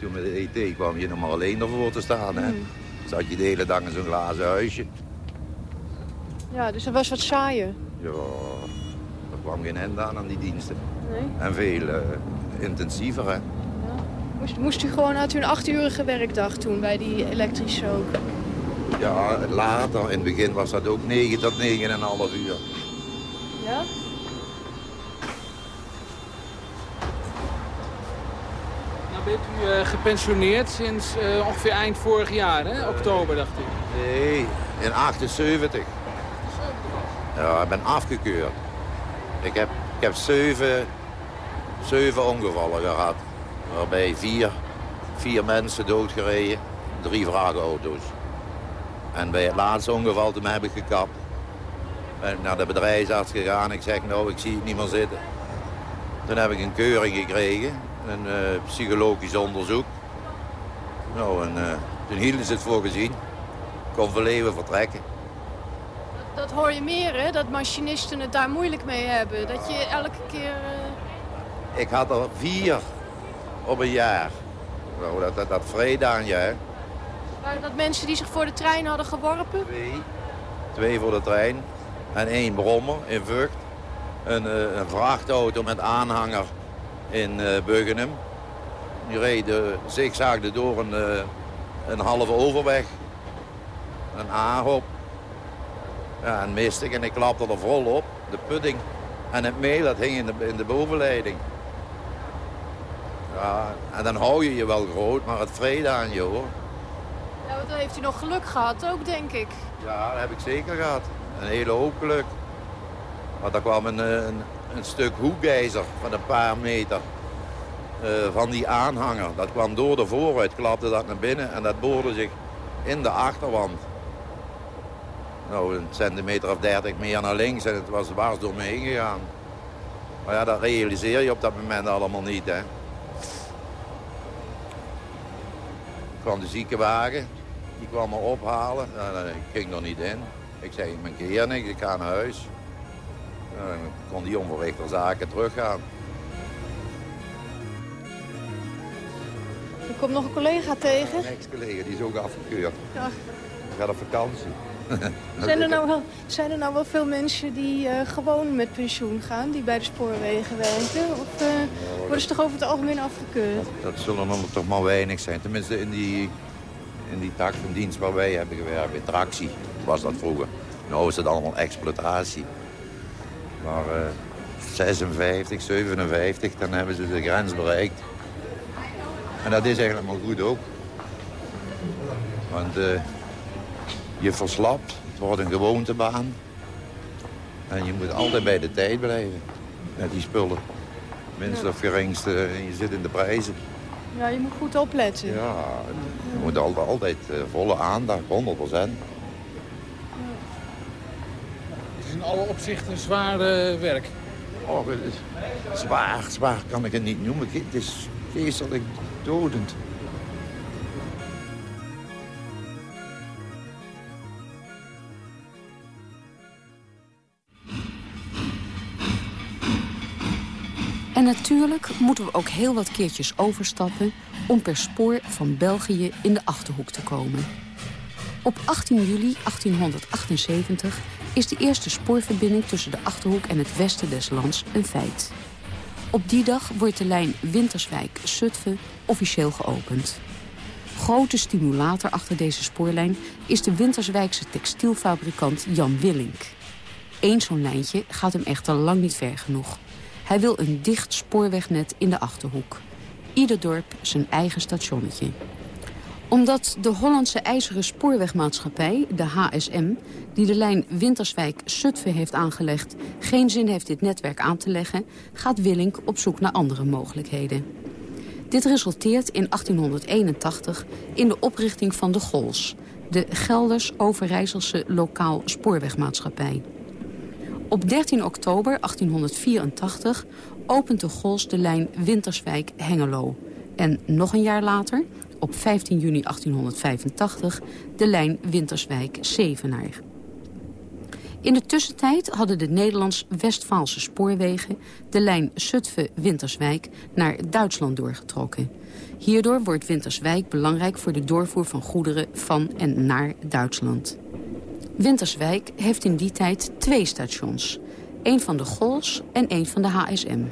Speaker 10: Toen met de ET kwam je nog maar alleen ervoor te staan, hè?
Speaker 6: Hmm.
Speaker 10: Zat je de hele dag in zo'n glazen huisje.
Speaker 6: ja, dus dat was wat saaier.
Speaker 10: Ja, er kwam geen end aan aan die diensten.
Speaker 6: Nee?
Speaker 10: En veel eh, intensiever, hè?
Speaker 6: Moest, moest u gewoon uit uw achturige werkdag toen bij die elektrische ook?
Speaker 10: Ja, later, in het begin was dat ook 9 tot 9,5 uur.
Speaker 6: Ja?
Speaker 11: Bent u eh, gepensioneerd sinds eh, ongeveer eind vorig jaar, hè? Oktober, dacht ik.
Speaker 10: Nee, in 78. Ja, ik ben afgekeurd. Ik heb, ik heb zeven, zeven ongevallen gehad. Waarbij vier, vier mensen doodgereden, drie vrachtauto's. En bij het laatste ongeval toen heb ik gekapt. Ben naar de bedrijfsarts gegaan. Ik zeg, nou, ik zie het niet meer zitten. Toen heb ik een keuring gekregen, een eh, psychologisch onderzoek. Nou, en eh, toen hielden ze het voor gezien. Ik kon van Leeuwen vertrekken.
Speaker 6: Dat hoor je meer, hè? Dat machinisten het daar moeilijk mee hebben. Dat je elke keer... eh,
Speaker 10: Ik had er vier op een jaar. Nou, dat, dat, dat vreedaanjaar.
Speaker 6: waren dat mensen die zich voor de trein hadden geworpen?
Speaker 10: Twee. Twee voor de trein. En één brommer in Vught. Een, een vrachtauto met aanhanger in eh Buggenum. Die reed, eh, zigzagde door een, eh, een halve overweg. Een A-hop. Ja, en miste ik en ik klapte er vol op. De pudding en het meel dat hing in de, in de bovenleiding. Ja, en dan hou je je wel groot, maar het vrede aan je hoor.
Speaker 6: Ja, want dan heeft u nog geluk gehad ook, denk ik.
Speaker 10: Ja, dat heb ik zeker gehad. Een hele hoop geluk. Want er kwam een, eh, een, een stuk hoekijzer van een paar meter eh, van die aanhanger. Dat kwam door de vooruit, klapte dat naar binnen en dat boorde zich in de achterwand. Nou, een centimeter of dertig meer naar links en het was dwars door me heen gegaan. Maar ja, dat realiseer je op dat moment allemaal niet, hè. kwam de ziekenwagen, die kwam me ophalen. Nou, ik ging er niet in. Ik zei, mijn keer niks, ik ga naar huis. Nou, dan kon die onverrichter zaken teruggaan.
Speaker 6: Er komt nog een collega tegen.
Speaker 10: Een ex-collega, die is ook afgekeurd.
Speaker 6: Ja.
Speaker 10: Die gaat op vakantie.
Speaker 6: Zijn er, nou wel, zijn er nou wel veel mensen die eh, gewoon met pensioen gaan, die bij de spoorwegen werken? Of eh, worden ze toch over het algemeen afgekeurd?
Speaker 10: Dat zullen er toch maar weinig zijn. Tenminste in die, in die tak van dienst waar wij hebben gewerkt. Bij tractie was dat vroeger. Nu is het allemaal exploitatie. Maar eh, 56, 57, dan hebben ze de grens bereikt. En dat is eigenlijk maar goed ook. Want uh, je verslapt, het wordt een gewoontebaan. En je moet altijd bij de tijd blijven met die spullen. Minst of geringste, je zit in de prijzen.
Speaker 6: Ja, je moet goed opletten.
Speaker 10: Ja, je moet altijd, altijd uh, volle aandacht, 100 procent.
Speaker 11: In alle opzichten zwaar uh, werk.
Speaker 10: Oh, zwaar, zwaar kan ik het niet noemen. Het is geestelijk dodend.
Speaker 4: En natuurlijk moeten we ook heel wat keertjes overstappen... om per spoor van België in de Achterhoek te komen. Op 18 juli 1878 is de eerste spoorverbinding tussen de Achterhoek en het westen des lands een feit. Op die dag wordt de lijn Winterswijk-Zutphen officieel geopend. Grote stimulator achter deze spoorlijn is de Winterswijkse textielfabrikant Jan Willink. Eén zo'n lijntje gaat hem echter lang niet ver genoeg. Hij wil een dicht spoorwegnet in de Achterhoek. Ieder dorp zijn eigen stationnetje omdat de Hollandse IJzeren Spoorwegmaatschappij, de HSM... die de lijn Winterswijk-Zutphen heeft aangelegd... geen zin heeft dit netwerk aan te leggen... gaat Willink op zoek naar andere mogelijkheden. Dit resulteert in 1881 in de oprichting van de GOLS... de Gelders-Overijsselse Lokaal Spoorwegmaatschappij. Op 13 oktober 1884 opent de GOLS de lijn Winterswijk-Hengelo... En nog een jaar later, op 15 juni 1885 de lijn Winterswijk-Zevenaar. In de tussentijd hadden de Nederlands-Westfaalse spoorwegen... de lijn Zutphen-Winterswijk naar Duitsland doorgetrokken. Hierdoor wordt Winterswijk belangrijk voor de doorvoer van goederen van en naar Duitsland. Winterswijk heeft in die tijd twee stations. één van de GOLS en één van de HSM.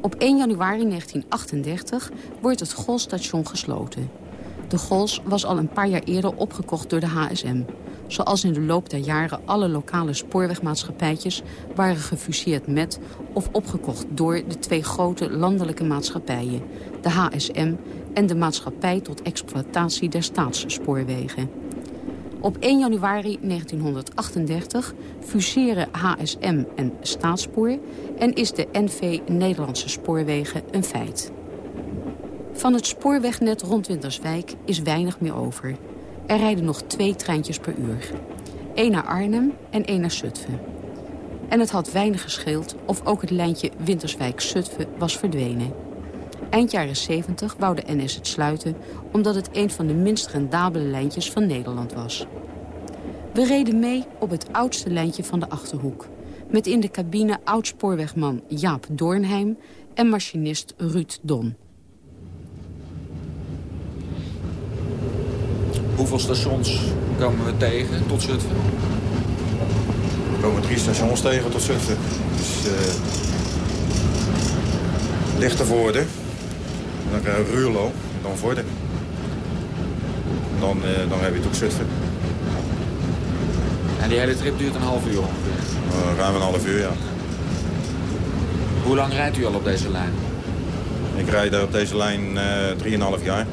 Speaker 4: Op 1 januari 1938 wordt het Golstation gesloten. De Gols was al een paar jaar eerder opgekocht door de HSM. Zoals in de loop der jaren alle lokale spoorwegmaatschappijtjes... waren gefuseerd met of opgekocht door de twee grote landelijke maatschappijen. De HSM en de Maatschappij tot Exploitatie der Staatsspoorwegen. Op 1 januari 1938 fuseren HSM en Staatspoor... en is de NV Nederlandse Spoorwegen een feit. Van het spoorwegnet rond Winterswijk is weinig meer over. Er rijden nog twee treintjes per uur. Eén naar Arnhem en één naar Zutphen. En het had weinig gescheeld of ook het lijntje Winterswijk-Zutphen was verdwenen. Eind jaren 70 wou de NS het sluiten... omdat het een van de minst rendabele lijntjes van Nederland was. We reden mee op het oudste lijntje van de Achterhoek. Met in de cabine oud-spoorwegman Jaap Doornheim... en machinist Ruud Don.
Speaker 12: Hoeveel stations komen we tegen tot Zutphen?
Speaker 13: We komen drie stations tegen tot Zutphen. Dus, uh, Lichtervoorde, je Ruurlo, dan Vorden. Dan, uh, dan heb je het ook Zutphen.
Speaker 12: En die hele trip duurt een half uur ongeveer?
Speaker 13: Uh, ruim een half uur, ja.
Speaker 12: Hoe lang rijdt u al op deze lijn?
Speaker 13: Ik rijd op deze lijn uh, 3,5 jaar.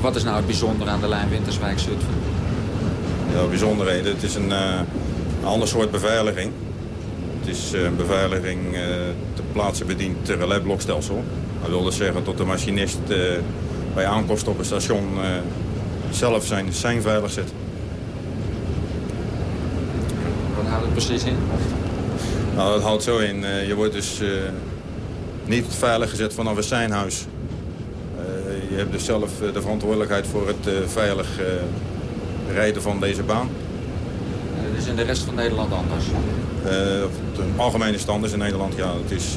Speaker 12: Wat is nou het bijzondere aan de lijn Winterswijk-Zutphen?
Speaker 13: Ja, bijzonderheden. Het is een, uh, een ander soort beveiliging. Het is een beveiliging te plaatsen bedient te relaisblokstelsel. Dat wil dus zeggen dat de machinist uh, bij aankomst op een station zelf zijn sein veilig zet.
Speaker 12: Wat houdt het precies in?
Speaker 13: Nou, dat houdt zo in. je wordt dus niet veilig gezet vanaf een seinhuis. je hebt dus zelf de verantwoordelijkheid voor het veilig rijden van deze baan.
Speaker 12: Dat is in de rest van Nederland anders?
Speaker 13: de algemene stand in Nederland, ja. Het is,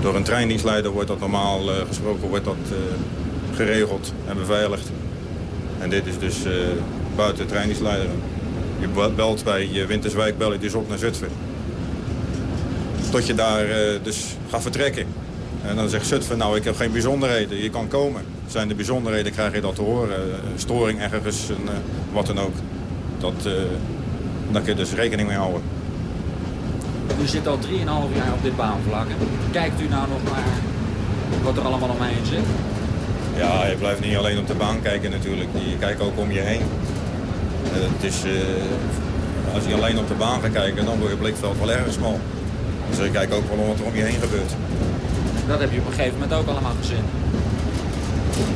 Speaker 13: door een treindienstleider wordt dat normaal gesproken wordt dat, geregeld en beveiligd. En dit is dus buiten de treindienstleider. Je belt bij Winterswijk, bel je dus op naar Zutphen. Tot je daar dus gaat vertrekken. En dan zegt Zutphen, nou ik heb geen bijzonderheden, je kan komen. Zijn de bijzonderheden, krijg je dat te horen. Storing ergens, een, wat dan ook. Dat, uh, daar kun je dus rekening mee houden.
Speaker 12: U zit al 3,5 jaar op dit baanvlak. Kijkt u nou nog naar wat er allemaal omheen zit?
Speaker 13: Ja, je blijft niet alleen op de baan kijken natuurlijk. Je kijkt ook om je heen. Eh, het is, eh, als je alleen op de baan gaat kijken, dan wordt je blikveld wel erg smal. Dus je kijkt ook wel wat er om je heen gebeurt.
Speaker 12: Dat heb je op een gegeven moment ook allemaal gezien.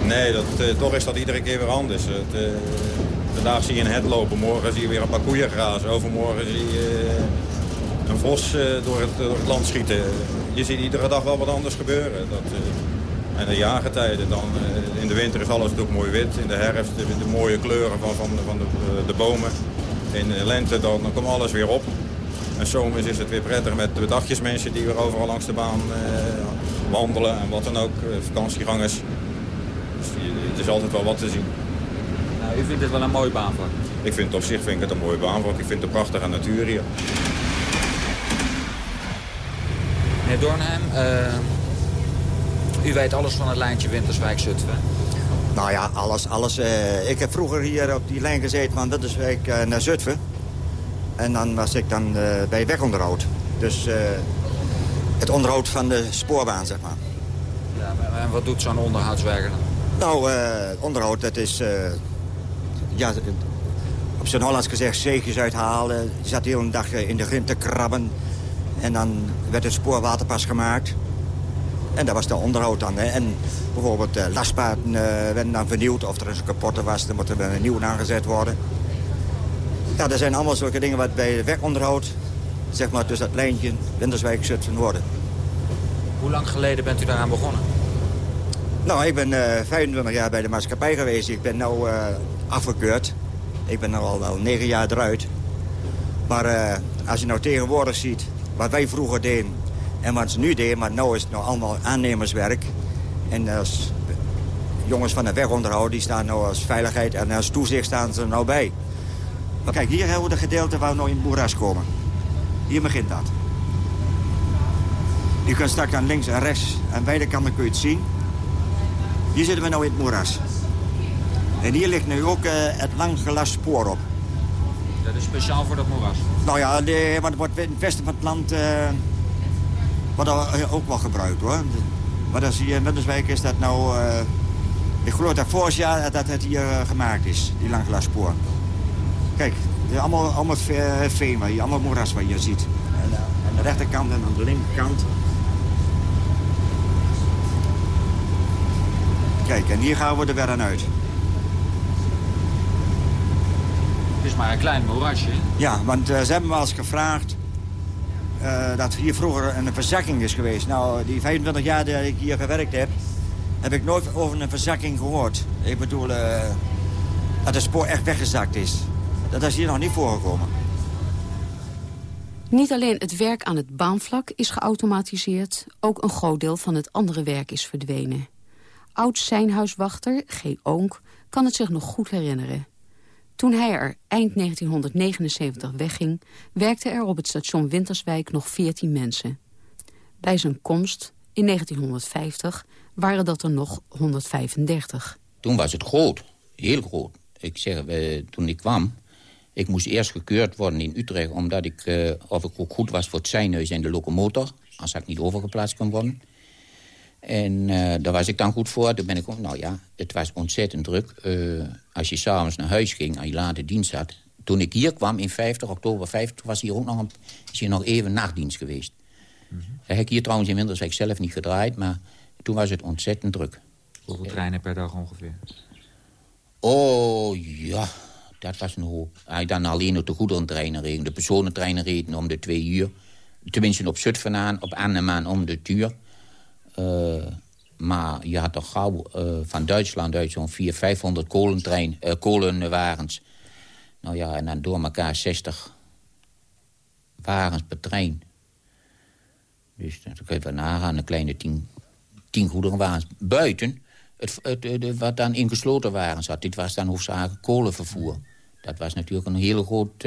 Speaker 13: Nee, dat, uh, toch is dat iedere keer weer anders. Het, uh, vandaag zie je een het lopen, morgen zie je weer een paar koeien grazen. Overmorgen zie je vos door het, door, het, land schieten. Je ziet iedere dag wel wat anders gebeuren. Dat, en de jaargetijden, dan, in de winter is alles natuurlijk mooi wit. In de herfst de, de mooie kleuren van, van, van de, de, bomen. In de lente dan, dan komt alles weer op. En zomers is het weer prettig met de dagjesmensen die weer overal langs de baan wandelen en wat dan ook. vakantiegangers. Dus het is altijd wel wat te zien.
Speaker 12: Nou, u vindt het wel een mooi baanvlak?
Speaker 13: Ik vind op zich vind ik het een mooi baanvlak. Ik vind het een prachtige natuur hier.
Speaker 12: Meneer Dornheim, uh, u weet alles van het lijntje Winterswijk-Zutphen.
Speaker 14: Nou ja, alles. alles uh, ik heb vroeger hier op die lijn gezeten van Winterswijk uh, naar Zutphen. En dan was ik dan bij wegonderhoud. Dus het onderhoud van de spoorbaan, zeg maar.
Speaker 12: Ja, en wat doet zo'n onderhoudswerker dan?
Speaker 14: Nou, onderhoud, dat is... Ja, op zijn Hollands gezegd, zeegjes uithalen. Je zat de hele dag in de grind te krabben. En dan werd het spoorwaterpas gemaakt. En dat was de onderhoud. Hè. En bijvoorbeeld uh, lastpaarden uh, werden dan vernieuwd. Of er een kapotte was, dan moet er een nieuw aangezet worden. Ja, dat zijn allemaal zulke dingen wat bij wegonderhoud... zeg maar tussen dat lijntje Winterswijk, Zutphen worden.
Speaker 12: Hoe lang geleden bent u daaraan begonnen?
Speaker 14: Nou, ik ben uh, 25 jaar bij de maatschappij geweest. Ik ben nu afgekeurd. Ik ben nu al wel 9 jaar eruit. Maar als je nou tegenwoordig ziet wat wij vroeger deden... en wat ze nu deden, maar nu is het nou allemaal aannemerswerk. En als jongens van de wegonderhoud, die staan nou als veiligheid... en als toezicht staan ze nou bij. Maar kijk, hier hebben we de gedeelte waar we nou in het boeras komen. Hier begint dat. Je kunt straks aan links en rechts, aan beide kanten kun je het zien... Hier zitten we nu in het moeras. En hier ligt nu ook uh, het lang gelast spoor op.
Speaker 12: Dat is speciaal voor dat moeras?
Speaker 14: Nou ja, de, maar wordt in het westen van het land uh, wordt ook wel gebruikt hoor. Maar als hier in Winterswijk is dat nou... Uh, ik geloof dat vorig jaar dat het hier gemaakt is, die lang gelast spoor. Kijk, is allemaal, allemaal veen, hier, allemaal moeras wat je ziet. En, aan de rechterkant en aan de linkerkant Kijk, en hier gaan we er weer aan uit.
Speaker 12: Het is maar een klein moerasje.
Speaker 14: Ja, want uh, ze hebben me eens gevraagd... Uh, dat hier vroeger een verzakking is geweest. Nou, die 25 jaar dat ik hier gewerkt heb... heb ik nooit over een verzakking gehoord. Ik bedoel, uh, dat het spoor echt weggezakt is. Dat is hier nog niet voorgekomen.
Speaker 4: Niet alleen het werk aan het baanvlak is geautomatiseerd... ook een groot deel van het andere werk is verdwenen. Oud-seinhuiswachter, G. Oonk, kan het zich nog goed herinneren. Toen hij er eind 1979 wegging... werkte er op het station Winterswijk nog 14 mensen. Bij zijn komst in 1950 waren dat er nog 135.
Speaker 15: Toen was het groot, heel groot. Ik zeg, toen ik kwam, ik moest eerst gekeurd worden in Utrecht... omdat ik, uh, of ik ook goed was voor het seinhuis en de locomotor... als ik niet overgeplaatst kon worden... En uh, daar was ik dan goed voor. Toen ben ik ook, nou ja, het was ontzettend druk. Uh, als je s'avonds naar huis ging en je late dienst had. Toen ik hier kwam in 50, oktober 50, was hier ook nog, een, is hier nog even nachtdienst geweest. Mm -hmm. Dat heb ik hier trouwens inmiddels ik zelf niet gedraaid, maar toen was het ontzettend druk.
Speaker 12: Hoeveel treinen per dag ongeveer?
Speaker 15: Oh, ja, dat was een hoop. Hij dan alleen op de goederentreinen reden. De personentreinen reden om de twee uur. Tenminste op Zutphen aan, op Annemaan om de uur. Uh, maar je had toch gauw uh, van Duitsland uit zo'n 400, 500 kolentrein, kolenwagens. Nou ja, en dan door elkaar 60 wagens per trein. Dus dan kun je wel nagaan, een kleine 10, 10 goederenwagens. Buiten, het, het, wat dan ingesloten waren zat, dit was dan hoofdzakelijk kolenvervoer. Dat was natuurlijk een heel groot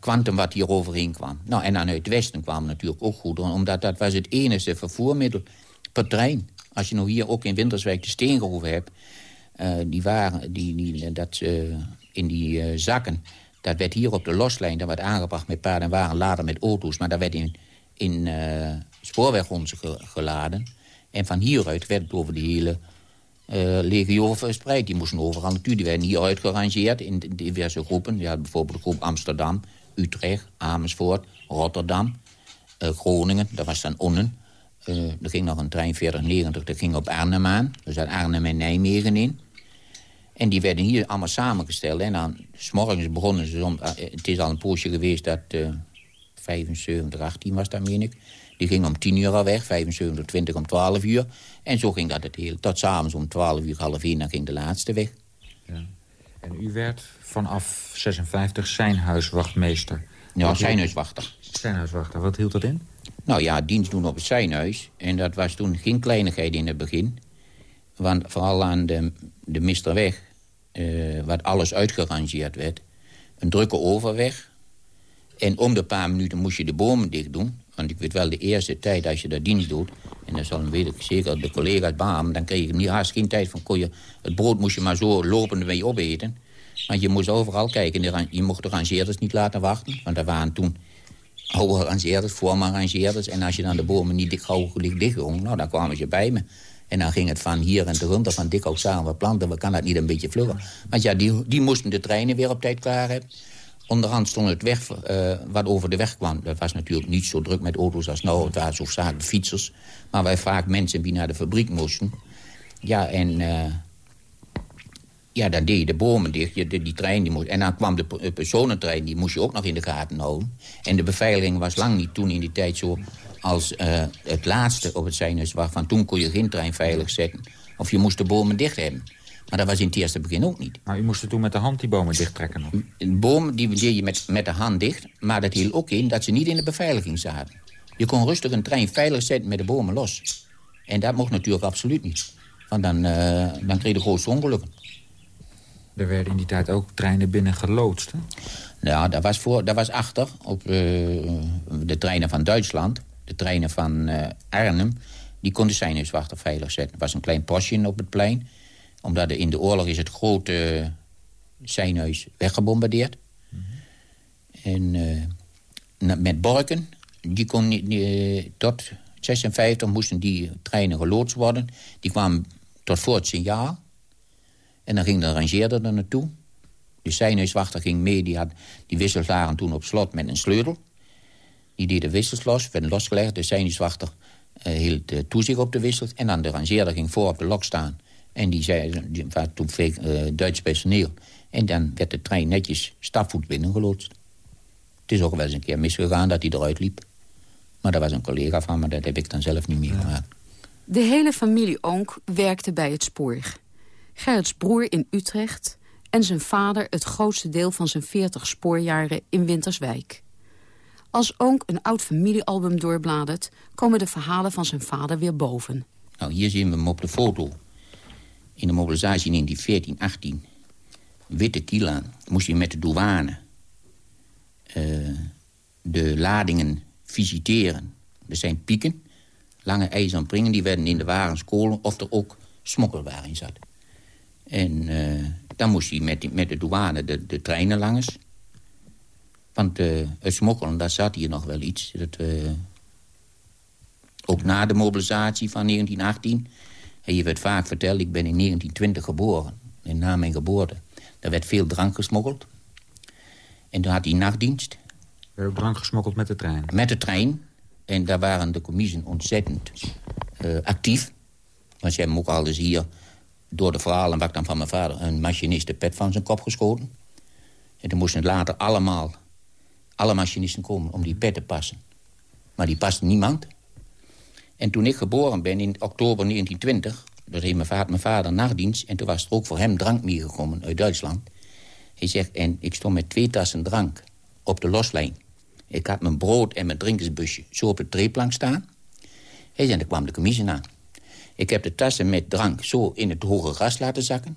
Speaker 15: kwantum uh, wat hier overheen kwam. Nou, en uit het westen kwamen natuurlijk ook goederen... omdat dat was het enige vervoermiddel per trein. Als je nou hier ook in Winterswijk de steengroeven hebt... Uh, die waren die, die, dat, uh, in die zakken... Dat werd hier op de loslijn, dat werd aangebracht met paarden en wagen, later met auto's. Maar dat werd in, in spoorwegrondsen geladen. En van hieruit werd het over de hele uh, legio verspreid. Die moesten overal natuurlijk, die werden hier uitgerangeerd in diverse groepen. Ja, bijvoorbeeld de groep Amsterdam, Utrecht, Amersfoort, Rotterdam, uh, Groningen, dat was dan Onnen. Uh, er ging nog een trein 4090, dat ging op Arnhem aan. Er zat Arnhem en Nijmegen in. En die werden hier allemaal samengesteld. En dan, s'morgens begonnen ze, om, het is al een poosje geweest dat 75, 18 was dat, meen ik. Die ging om 10 uur al weg, 75, 20 om 12 uur. En zo ging dat het heel. Tot s'avonds om 12 uur, half 1, dan ging de laatste weg. Ja.
Speaker 12: En u werd vanaf 56 zijn huiswachtmeester.
Speaker 15: Ja, zijn huiswachter.
Speaker 12: Zijn huiswachter, wat hield dat in?
Speaker 15: Nou ja, dienst doen op het zijnhuis. En dat was toen geen kleinigheid in het begin. Want vooral aan de, de Misterweg, uh, wat alles uitgerangeerd werd... een drukke overweg. En om de paar minuten moest je de bomen dicht doen. Want ik weet wel, de eerste tijd als je dat dienst doet... en dan zal weet ik zeker de collega's baam... dan kreeg je niet haast geen tijd van... Kon je, het brood moest je maar zo lopende mee opeten. Want je moest overal kijken. Je mocht de rangeerders niet laten wachten. Want er waren toen oude rangeerders, voorma rangeerders. En als je dan de bomen niet dik, gauw dicht nou, dan kwamen ze bij me. En dan ging het van hier en terug, van dik ook samen planten. We kan dat niet een beetje vluggen. Want ja, die, die moesten de treinen weer op tijd klaar hebben. Onderhand stond het weg uh, wat over de weg kwam. Dat was natuurlijk niet zo druk met auto's als nou. Het waren hoofdzakelijk fietsers. Maar wij vaak mensen die naar de fabriek moesten. Ja, en... Uh, ja, dan deed je de bomen dicht. Je, die, trein, die moest, en dan kwam de personentrein, die moest je ook nog in de gaten houden. En de beveiliging was lang niet toen in die tijd zo als het laatste op het zijn. Waarvan toen kon je geen trein veilig zetten. Of je moest de bomen dicht hebben. Maar dat was in het eerste begin ook niet.
Speaker 12: Maar u moest er toen met de hand die bomen dichttrekken nog?
Speaker 15: De bomen die deed je met, met de hand dicht. Maar dat hield ook in dat ze niet in de beveiliging zaten. Je kon rustig een trein veilig zetten met de bomen los. En dat mocht natuurlijk absoluut niet. Want dan, uh, dan kreeg je grootste ongelukken.
Speaker 12: Er werden in die tijd ook treinen binnen geloodst, hè?
Speaker 15: Ja, dat was, voor, dat was achter op uh, de treinen van Duitsland. De treinen van uh, Arnhem. Die konden seinhuiswachter veilig zetten. Er was een klein postje op het plein omdat in de oorlog is het grote zijnhuis weggebombardeerd. Mm En uh, met Borken, die kon uh, tot 56 moesten die treinen geloodst worden. Die kwamen tot voor het signaal. En dan ging de rangeerder er naartoe. De zijnhuiswachter ging mee, die, had, die wissels lagen toen op slot met een sleutel. Die deed de wissels los, werden losgelegd. De zijnhuiswachter uh, hield uh, toezicht op de wissels. En dan de rangeerder ging voor op de lok staan. En die zei, die waren toen veel uh, Duits personeel. En dan werd de trein netjes stapvoet binnengeloodst. Het is ook wel eens een keer misgegaan dat hij eruit liep. Maar dat was een collega van me, dat heb ik dan zelf niet meer gemaakt.
Speaker 4: De hele familie Onk werkte bij het spoor. Gerrits broer in Utrecht en zijn vader het grootste deel van zijn 40 spoorjaren in Winterswijk. Als Onk een oud familiealbum doorbladert... komen de verhalen van zijn vader weer boven.
Speaker 15: Nou, hier zien we hem op de foto in de mobilisatie in 1914, 18 Witte Kielaan, moest hij met de douane uh, de ladingen visiteren. Er zijn pieken, lange ijzeren pringen, die werden in de wagens kolen... of er ook smokkelwaren in zat. En uh, dan moest hij met, met de douane de, de treinen langs. Want uh, het smokkelen, daar zat hier nog wel iets. Dat, ook na de mobilisatie van 1918 en je werd vaak verteld, ik ben in 1920 geboren. En na mijn geboorte. Er werd veel drank gesmokkeld. En toen had hij nachtdienst. Er
Speaker 12: werd ook drank gesmokkeld met de trein?
Speaker 15: Met de trein. En daar waren de commissies ontzettend uh, actief. Want ze hebben ook al eens hier, door de verhalen wat dan van mijn vader... een machinist de pet van zijn kop geschoten. En toen moesten later allemaal, alle machinisten komen om die pet te passen. Maar die paste niemand. En toen ik geboren ben in oktober 1920... dat heeft mijn vader, mijn vader nachtdienst... en toen was er ook voor hem drank meegekomen uit Duitsland. Hij zegt, en ik stond met twee tassen drank op de loslijn. Ik had mijn brood en mijn drinkensbusje zo op de treeplank staan. Hij en er kwam de commissie aan. Ik heb de tassen met drank zo in het hoge gras laten zakken.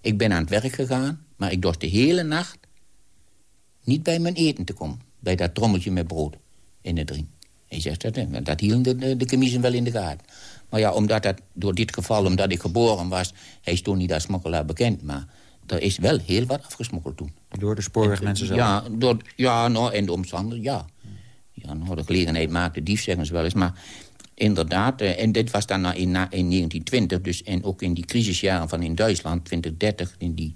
Speaker 15: Ik ben aan het werk gegaan, maar ik dorst de hele nacht... niet bij mijn eten te komen. Bij dat trommeltje met brood in de drink. Hij zegt, dat, dat hielden de, de, de wel in de gaten. Maar ja, omdat dat, door dit geval, omdat ik geboren was... hij is toen niet als smokkelaar bekend, maar er is wel heel wat afgesmokkeld toen.
Speaker 12: Door de spoorwegmensen zelf?
Speaker 15: Ja, door, ja nou, en de omstanders, ja. ja nou, de gelegenheid maakte dief, zeggen ze wel eens. Maar inderdaad, eh, en dit was dan in, in 1920... Dus, en ook in die crisisjaren van in Duitsland, 2030... in die,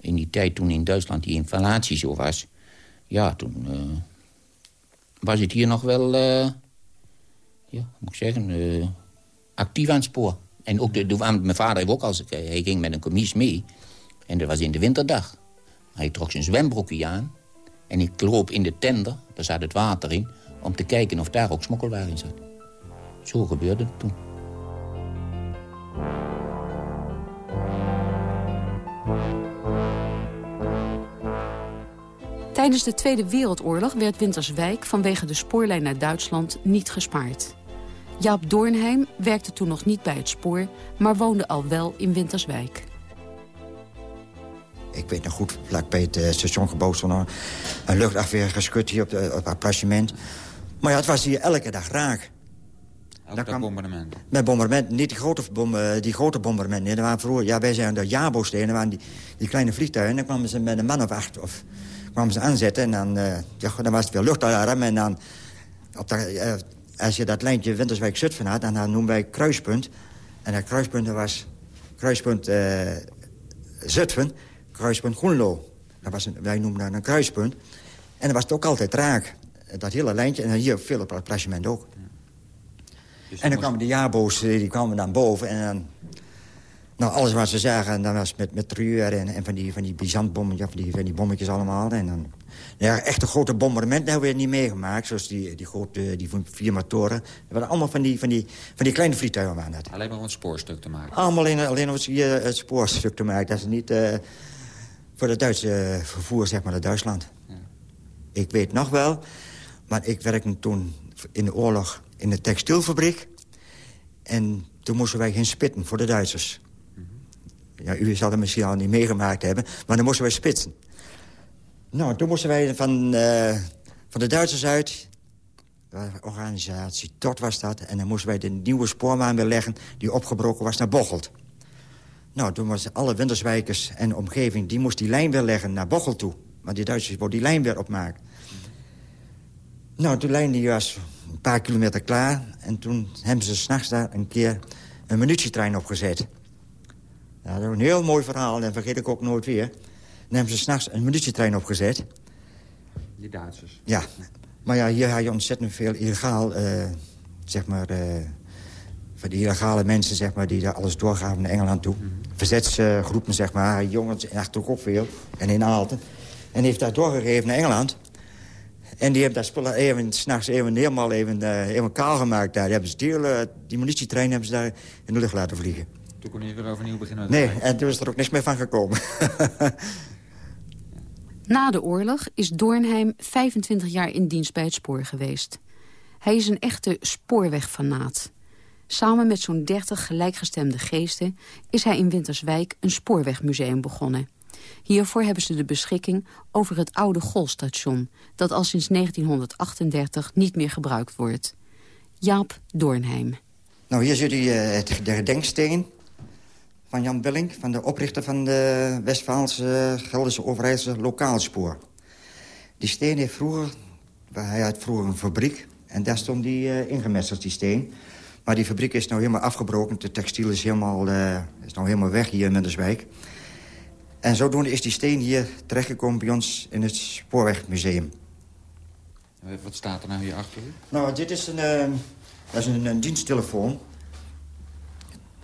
Speaker 15: in die tijd toen in Duitsland die inflatie zo was... ja, toen uh, was het hier nog wel... Uh, ja, moet zeggen, uh, actief aan het spoor. En ook de, de, mijn vader ook als hij ging met een commies mee... en dat was in de winterdag. Hij trok zijn zwembroekje aan... en ik loop in de tender, daar zat het water in... om te kijken of daar ook smokkelwaar in zat. Zo gebeurde het toen.
Speaker 4: Tijdens de Tweede Wereldoorlog werd Winterswijk vanwege de spoorlijn naar Duitsland niet gespaard. Jaap Doornheim werkte toen nog niet bij het spoor, maar woonde al wel in Winterswijk.
Speaker 14: Ik weet nog goed, vlakbij het uh, stationgebouw stond een luchtafweergeschut hier op, de, op het appartement. Maar ja, het was hier elke dag raak.
Speaker 12: Elke dag bombardementen?
Speaker 14: Met bombardementen, niet die grote, bom, uh, die grote bombardementen. Nee, waren vroeger, ja, wij zijn de Jabo stenen, waren die, die kleine vliegtuigen. En dan kwamen ze met een man of acht of, kwamen ze aanzetten. En dan, uh, ja, dan was het weer luchtalarm. En dan, op de, als je dat lijntje Winterswijk-Zutphen had, dan noemen wij kruispunt. En dat kruispunt was kruispunt Zutphen kruispunt Groenlo. Dat was een, wij noemen dat een kruispunt. En dan was het ook altijd raak. Dat hele lijntje. En hier veel op het placement ook. Dus en dan kwamen de jaarboos, die kwamen dan boven. En dan, nou, alles wat ze zagen, dan was met, met truur en, en van die, van die bizantbommetjes, van die, van die bommetjes allemaal. En dan, ja, echte grote bombardementen hebben we niet meegemaakt. Zoals die, die, grote, die vier motoren. Dat waren allemaal van die, van die, van die kleine vliegtuigen waren dat.
Speaker 12: Alleen maar om het spoorstuk te maken?
Speaker 14: Allemaal alleen, alleen om het, het spoorstuk te maken. Dat is niet... Uh, voor het Duitse vervoer, zeg maar, naar Duitsland. Ja. Ik weet nog wel, maar ik werkte toen in de oorlog in de textielfabriek. En toen moesten wij geen spitten voor de Duitsers. Ja, u zal het misschien al niet meegemaakt hebben, maar dan moesten wij spitsen. Nou, toen moesten wij van, uh, van de Duitsers uit... De organisatie TOT was dat. En dan moesten wij de nieuwe spoorbaan weer leggen... die opgebroken was naar Bocholt. Nou, toen was alle Winterswijkers en de omgeving... die moest die lijn weer leggen naar Bochel toe. Maar die Duitsers wilden die lijn weer opmaken. Nou, die lijn die was een paar kilometer klaar. En toen hebben ze s'nachts daar een keer een munitietrein opgezet. Nou, dat is een heel mooi verhaal en vergeet ik ook nooit weer. Dan hebben ze s'nachts een munitietrein opgezet.
Speaker 12: Die Duitsers?
Speaker 14: Ja. Maar ja, hier had je ontzettend veel illegaal, uh, zeg maar... Uh, van die illegale mensen, zeg maar, die daar alles doorgaven naar Engeland toe. Mm Verzetsgroepen, zeg maar, jongens, en echt ook veel. En in Aalten. En heeft dat doorgegeven naar Engeland. En die hebben dat spullen even, s'nachts even, helemaal even, uh, even kaal gemaakt daar. Die, hebben ze die, die munitietrein hebben ze daar in de lucht laten vliegen.
Speaker 12: Toen kon je weer overnieuw beginnen?
Speaker 14: Nee, en toen is er ook niks meer van gekomen.
Speaker 4: Na de oorlog is Doornheim 25 jaar in dienst bij het spoor geweest. Hij is een echte spoorwegfanaat. Samen met zo'n 30 gelijkgestemde geesten is hij in Winterswijk een spoorwegmuseum begonnen. Hiervoor hebben ze de beschikking over het oude golfstation... dat al sinds 1938 niet meer gebruikt wordt. Jaap Doornheim.
Speaker 14: Nou, hier zit u uh, de gedenksteen van Jan Billink... van de oprichter van de Westfaalse Gelderse Overijsselse Lokaalspoor. Die steen heeft vroeger... Hij had vroeger een fabriek en daar stond die uh, ingemetseld, die steen... Maar die fabriek is nou helemaal afgebroken. De textiel is, helemaal, uh, is nou helemaal weg hier in Winterswijk. En zodoende is die steen hier terechtgekomen bij ons in het Spoorwegmuseum.
Speaker 12: Wat staat er nou hier achter?
Speaker 14: Nou, dit is een, uh, dat is een, een, diensttelefoon.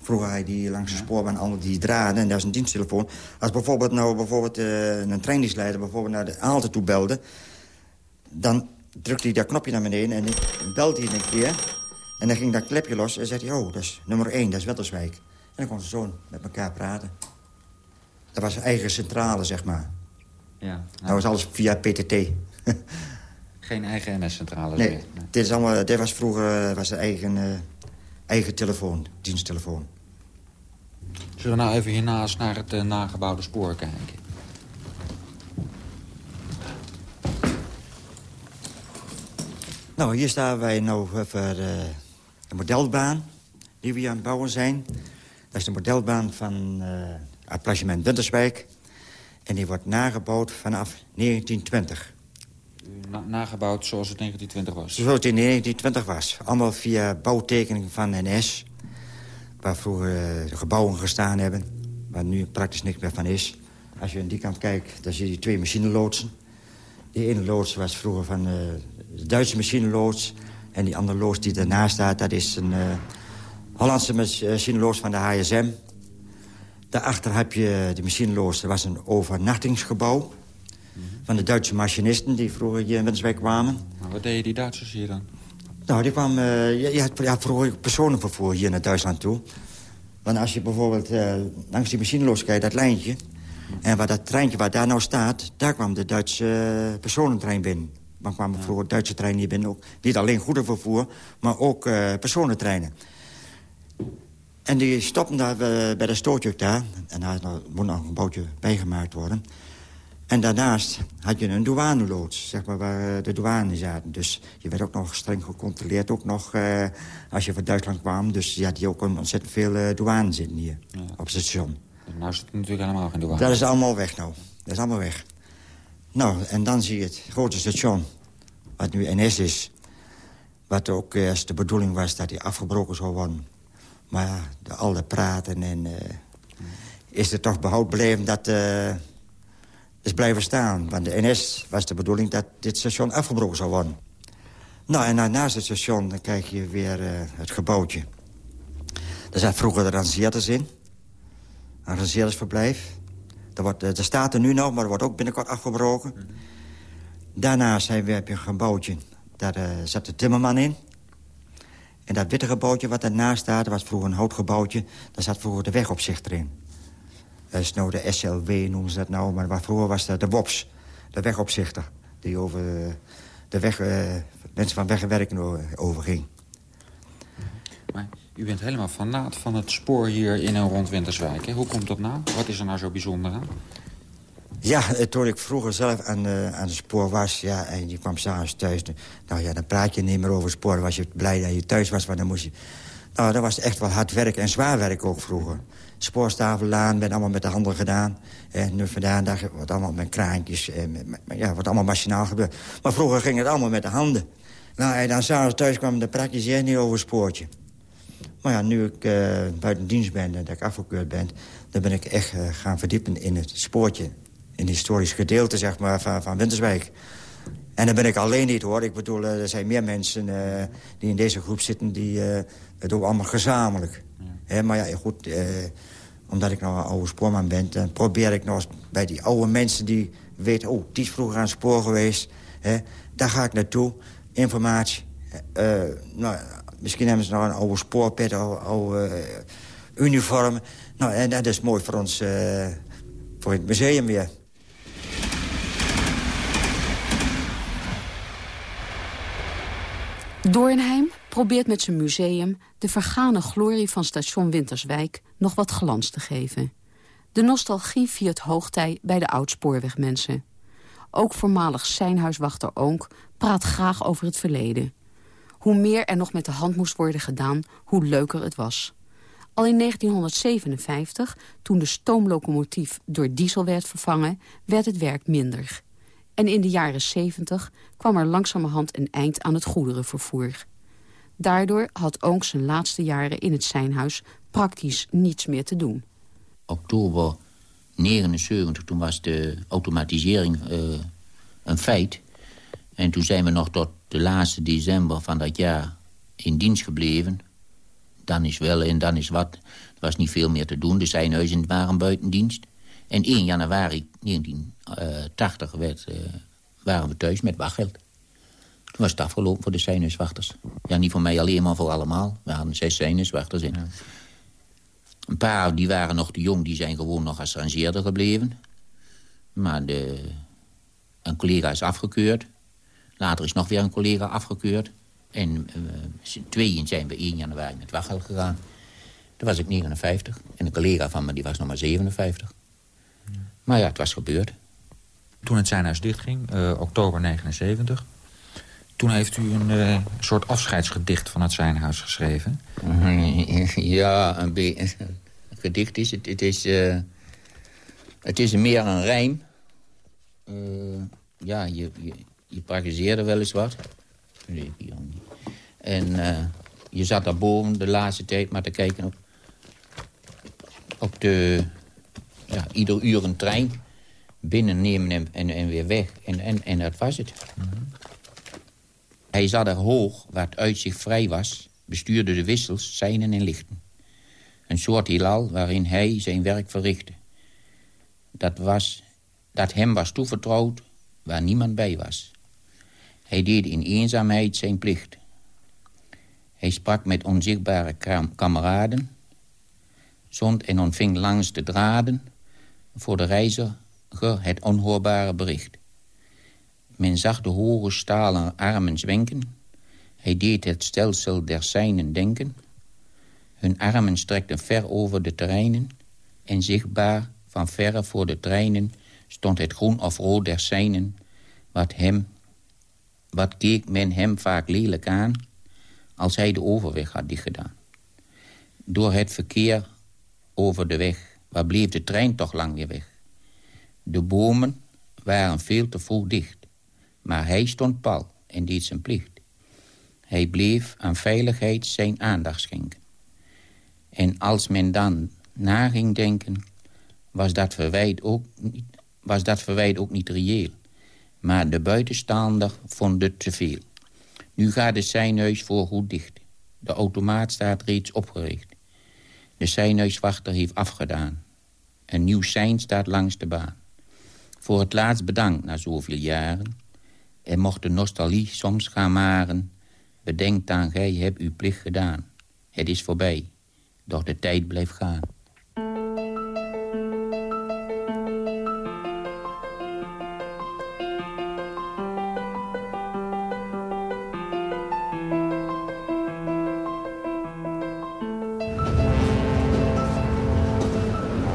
Speaker 14: Vroeger had die langs de spoorbaan allemaal die draden. En dat is een diensttelefoon. Als bijvoorbeeld, nou, bijvoorbeeld uh, een trainingsleider bijvoorbeeld naar de Aalte toe belde... dan drukt hij dat knopje naar beneden en belt hij een keer... En dan ging dat klepje los en zei hij... oh, dat is nummer 1, dat is Wetterswijk. En dan konden ze zo met elkaar praten. Dat was eigen centrale, zeg maar.
Speaker 12: Ja, nou,
Speaker 14: dat was alles via PTT.
Speaker 12: Geen eigen NS-centrale?
Speaker 14: Nee, nee, Dit, is allemaal, dit was vroeger was een eigen, uh, eigen telefoon, diensttelefoon.
Speaker 12: Zullen we nou even hiernaast naar het uh, nagebouwde spoor kijken?
Speaker 14: Nou, hier staan wij nou even uh, de modelbaan die we aan het bouwen zijn. Dat is de modelbaan van uh, het placement Winterswijk. En die wordt nagebouwd vanaf 1920.
Speaker 12: Na, nagebouwd zoals het 1920 was?
Speaker 14: Zoals het in 1920 was. Allemaal via bouwtekeningen van NS. Waar vroeger de gebouwen gestaan hebben. Waar nu praktisch niks meer van is. Als je aan die kant kijkt, dan zie je twee machineloodsen. Die ene loods was vroeger van uh, de Duitse machineloods. En die andere loods die daarnaast staat, dat is een uh, Hollandse machineloods van de HSM. Daarachter heb je de machineloods, dat was een overnachtingsgebouw. Van de Duitse machinisten die vroeger hier in Wenswijk kwamen.
Speaker 12: Maar wat deden die Duitsers hier dan?
Speaker 14: Nou, die kwamen, uh, je, je, had, vroeger personenvervoer hier naar Duitsland toe. Want als je bijvoorbeeld langs die machineloods kijkt, dat lijntje... En waar dat treintje waar daar nou staat, daar kwam de Duitse personentrein binnen. Dan kwamen vroeger Duitse treinen hier binnen. Ook, niet alleen goederenvervoer, maar ook personentreinen. En die stopten daar bij de stootje daar. En daar moet nog een bootje bijgemaakt worden. En daarnaast had je een douaneloods, zeg maar, waar de douane zaten. Dus je werd ook nog streng gecontroleerd, ook nog uh, als je van Duitsland kwam. Dus je had hier ook ontzettend veel uh, douane zitten hier, ja. op het station.
Speaker 12: Nou is het natuurlijk helemaal geen douane.
Speaker 14: Dat is allemaal weg nou. Dat is allemaal weg. Nou, en dan zie je het grote station, wat nu NS is. Wat ook eerst de bedoeling was dat hij afgebroken zou worden. Maar ja, door al dat praten en... Uh, is er toch behoud blijven dat... Is blijven staan. Want de NS was de bedoeling dat dit station afgebroken zou worden. Nou, en naast het station dan kijk je weer uh, het gebouwtje. Daar zat vroeger de rangeerders in een reservesverblijf. Dat, wordt, dat staat er nu nog, maar dat wordt ook binnenkort afgebroken. Daarnaast heb je een gebouwtje, daar uh, zat de timmerman in. En dat witte gebouwtje wat daarnaast staat, was vroeger een houtgebouwtje... daar zat vroeger de wegopzichter in. Dat is nou de SLW, noemen ze dat nou, maar waar vroeger was dat de WOPS, de wegopzichter. Die over de weg, uh, mensen van wegwerken overging.
Speaker 12: Maar u bent helemaal fanaat van het spoor hier in en rond Winterswijk. Hè? Hoe komt dat nou? Wat is er nou zo bijzonder aan?
Speaker 14: Ja, toen ik vroeger zelf aan, aan het spoor was... Ja, en je kwam s'avonds thuis... Nou ja, dan praat je niet meer over spoor. Dan was je blij dat je thuis was, want dan moest je... Nou, dat was echt wel hard werk en zwaar werk ook vroeger. Spoorstafellaan werd allemaal met de handen gedaan. En nu vandaag wordt allemaal met kraantjes. En met, ja, wordt allemaal machinaal gebeurd. Maar vroeger ging het allemaal met de handen. Nou, en dan s'avonds thuis kwam, praat je zeer niet over spoortje. Maar ja, nu ik uh, buiten dienst ben en dat ik afgekeurd ben... dan ben ik echt gaan verdiepen in het spoortje. In het historisch gedeelte, zeg maar, van, Winterswijk. En dan ben ik alleen niet, hoor. Ik bedoel, er zijn meer mensen die in deze groep zitten... die het doen allemaal gezamenlijk. Ja. Maar ja, goed, omdat ik nou een oude spoorman ben... probeer ik nog eens bij die oude mensen die weten... oh, die is vroeger aan het spoor geweest. Daar ga ik naartoe. Informatie. nou, Misschien hebben ze nog een oude spoorpet, oude, oude uh, uniform. Nou, en dat is mooi voor ons, voor het museum weer.
Speaker 4: Doornheim probeert met zijn museum de vergane glorie van station Winterswijk nog wat glans te geven. De nostalgie viert hoogtij bij de oudspoorwegmensen. Ook voormalig seinhuiswachter Oonk praat graag over het verleden. Hoe meer er nog met de hand moest worden gedaan, hoe leuker het was. Al in 1957, toen de stoomlocomotief door diesel werd vervangen, werd het werk minder. En in de jaren 70 kwam er langzamerhand een eind aan het goederenvervoer. Daardoor had ook zijn laatste jaren in het zijnhuis praktisch niets meer te doen.
Speaker 15: Oktober 79, toen was de automatisering uh, een feit. En toen zijn we nog tot de laatste december van dat jaar in dienst gebleven. Dan is wel en dan is wat. Er was niet veel meer te doen. De zijnhuizen waren buiten dienst. En 1 januari 1980 werd, uh, waren we thuis met wachtgeld. Was het afgelopen voor de zijnhuiswachters. Ja, niet voor mij alleen, maar voor allemaal. We hadden zes zijnhuiswachters in. Een paar die waren nog te jong, die zijn gewoon nog als rangeerder gebleven. Maar de, een collega is afgekeurd. Later is nog weer een collega afgekeurd. En uh, tweeën zijn we 1 januari met Wachel gegaan. Toen was ik 59. En een collega van me die was nog maar 57. Maar ja, het was gebeurd.
Speaker 12: Toen het zijnhuis dichtging, uh, oktober 79... toen heeft u een uh, soort afscheidsgedicht van het zijnhuis geschreven.
Speaker 15: Ja, een, een gedicht is het. Het is Het is meer een rijm. Uh, ja, je, je, je praktiseerde wel eens wat. En je zat daar boven de laatste tijd maar te kijken op, op de... Ja, ieder uur een trein binnennemen en, en, en weer weg. En, en, en dat was het. Hij zat er hoog, waar het uitzicht vrij was... bestuurde de wissels, seinen en lichten. Een soort hilal waarin hij zijn werk verrichtte. Dat, was, dat hem was toevertrouwd waar niemand bij was. Hij deed in eenzaamheid zijn plicht. Hij sprak met onzichtbare kameraden... zond en ontving langs de draden... voor de reiziger het onhoorbare bericht. Men zag de hoge stalen armen zwenken. Hij deed het stelsel der seinen denken. Hun armen strekten ver over de terreinen... en zichtbaar van verre voor de treinen... stond het groen of rood der seinen... wat, hem, wat keek men hem vaak lelijk aan... als hij de overweg had dichtgedaan. Door het verkeer over de weg... waar bleef de trein toch lang weer weg? De bomen waren veel te vroeg dicht. Maar hij stond pal en deed zijn plicht. Hij bleef aan veiligheid zijn aandacht schenken. En als men dan na ging denken... was dat verwijt ook niet, was dat verwijt ook niet reëel. Maar de buitenstaander vond het te veel. Nu gaat de seinhuis voor goed dicht. De automaat staat reeds opgericht. De seinhuiswachter heeft afgedaan. Een nieuw sein staat langs de baan. Voor het laatst bedankt na zoveel jaren. En mocht de nostalgie soms gaan maren... bedenk dan, gij hebt uw plicht gedaan. Het is voorbij, doch de tijd blijft gaan.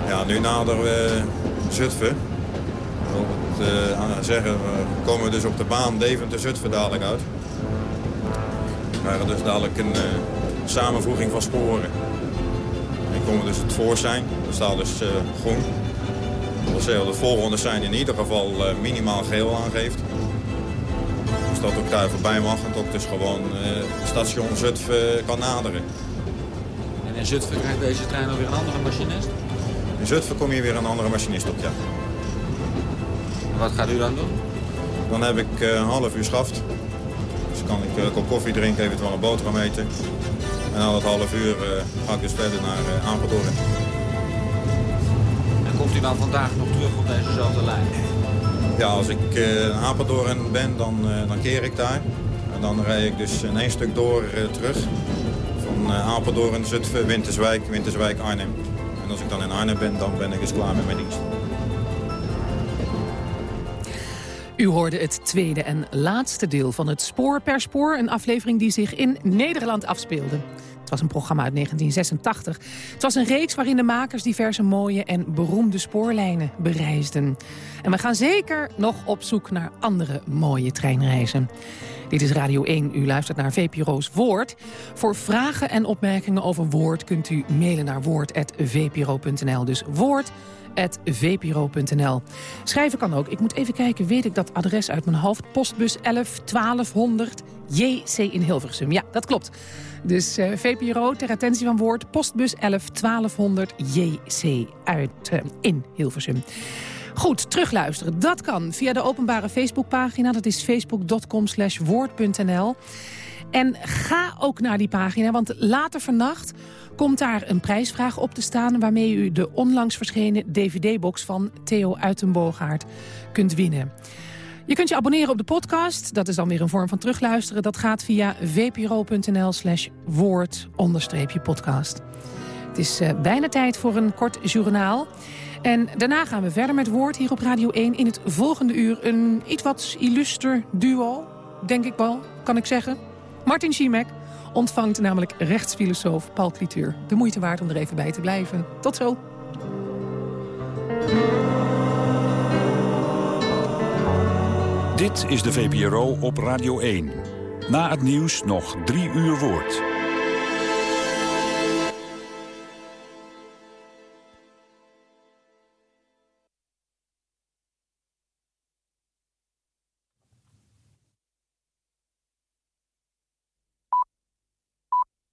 Speaker 13: Ja, nu naderen we Zutphen zeggen, we komen dus op de baan Deventer-Zutphen dadelijk uit. We krijgen dus dadelijk een uh, samenvoeging van sporen. Dan komen dus het voor zijn, er staat dus uh, groen. Dat wil zeggen, de volgende zijn in ieder geval minimaal geel aangeeft. Dus dat ook daar voorbij mag en ook dus gewoon station Zutphen kan naderen.
Speaker 12: En in Zutphen krijgt deze trein alweer een andere machinist?
Speaker 13: In Zutphen kom je weer een andere machinist op, ja.
Speaker 12: Wat gaat u dan doen?
Speaker 13: Dan heb ik uh, een half uur schaft. Dus kan ik uh, een kop koffie drinken, eventueel een boterham eten. En na dat half uur uh, ga ik dus verder naar uh, Apeldoorn.
Speaker 12: En komt u dan vandaag nog terug op dezezelfde lijn?
Speaker 13: Ja, als ik in Apeldoorn ben, dan, dan keer ik daar. En dan rijd ik dus in één stuk door terug. Van Apeldoorn, Zutphen, Winterswijk, Winterswijk, Arnhem. En als ik dan in Arnhem ben, dan ben ik dus klaar met mijn dienst.
Speaker 3: U hoorde het tweede en laatste deel van het Spoor per Spoor. Een aflevering die zich in Nederland afspeelde. Het was een programma uit 1986. Het was een reeks waarin de makers diverse mooie en beroemde spoorlijnen bereisden. En we gaan zeker nog op zoek naar andere mooie treinreizen. Dit is Radio 1. U luistert naar VPRO's Woord. Voor vragen en opmerkingen over Woord kunt u mailen naar woord.vpro.nl. Dus woord vpro.nl. Schrijven kan ook. Ik moet even kijken, weet ik dat adres uit mijn hoofd? Postbus 11 1200 JC in Hilversum. Ja, dat klopt. Dus uh, VPRO, ter attentie van woord, postbus 11 1200 JC uit, uh, in Hilversum. Goed, terugluisteren. Dat kan via de openbare Facebookpagina. Dat is facebook.com woord.nl. En ga ook naar die pagina, want later vannacht komt daar een prijsvraag op te staan... waarmee u de onlangs verschenen dvd-box van Theo Uitenboogaard kunt winnen. Je kunt je abonneren op de podcast. Dat is dan weer een vorm van terugluisteren. Dat gaat via vpro.nl slash woord podcast. Het is uh, bijna tijd voor een kort journaal. En daarna gaan we verder met Woord hier op Radio 1. In het volgende uur een iets wat illuster duo, denk ik wel, kan ik zeggen. Martin Schimek ontvangt namelijk rechtsfilosoof Paul Cliteur. De moeite waard om er even bij te blijven. Tot zo.
Speaker 16: Dit is de VPRO op Radio 1. Na het nieuws nog drie uur woord.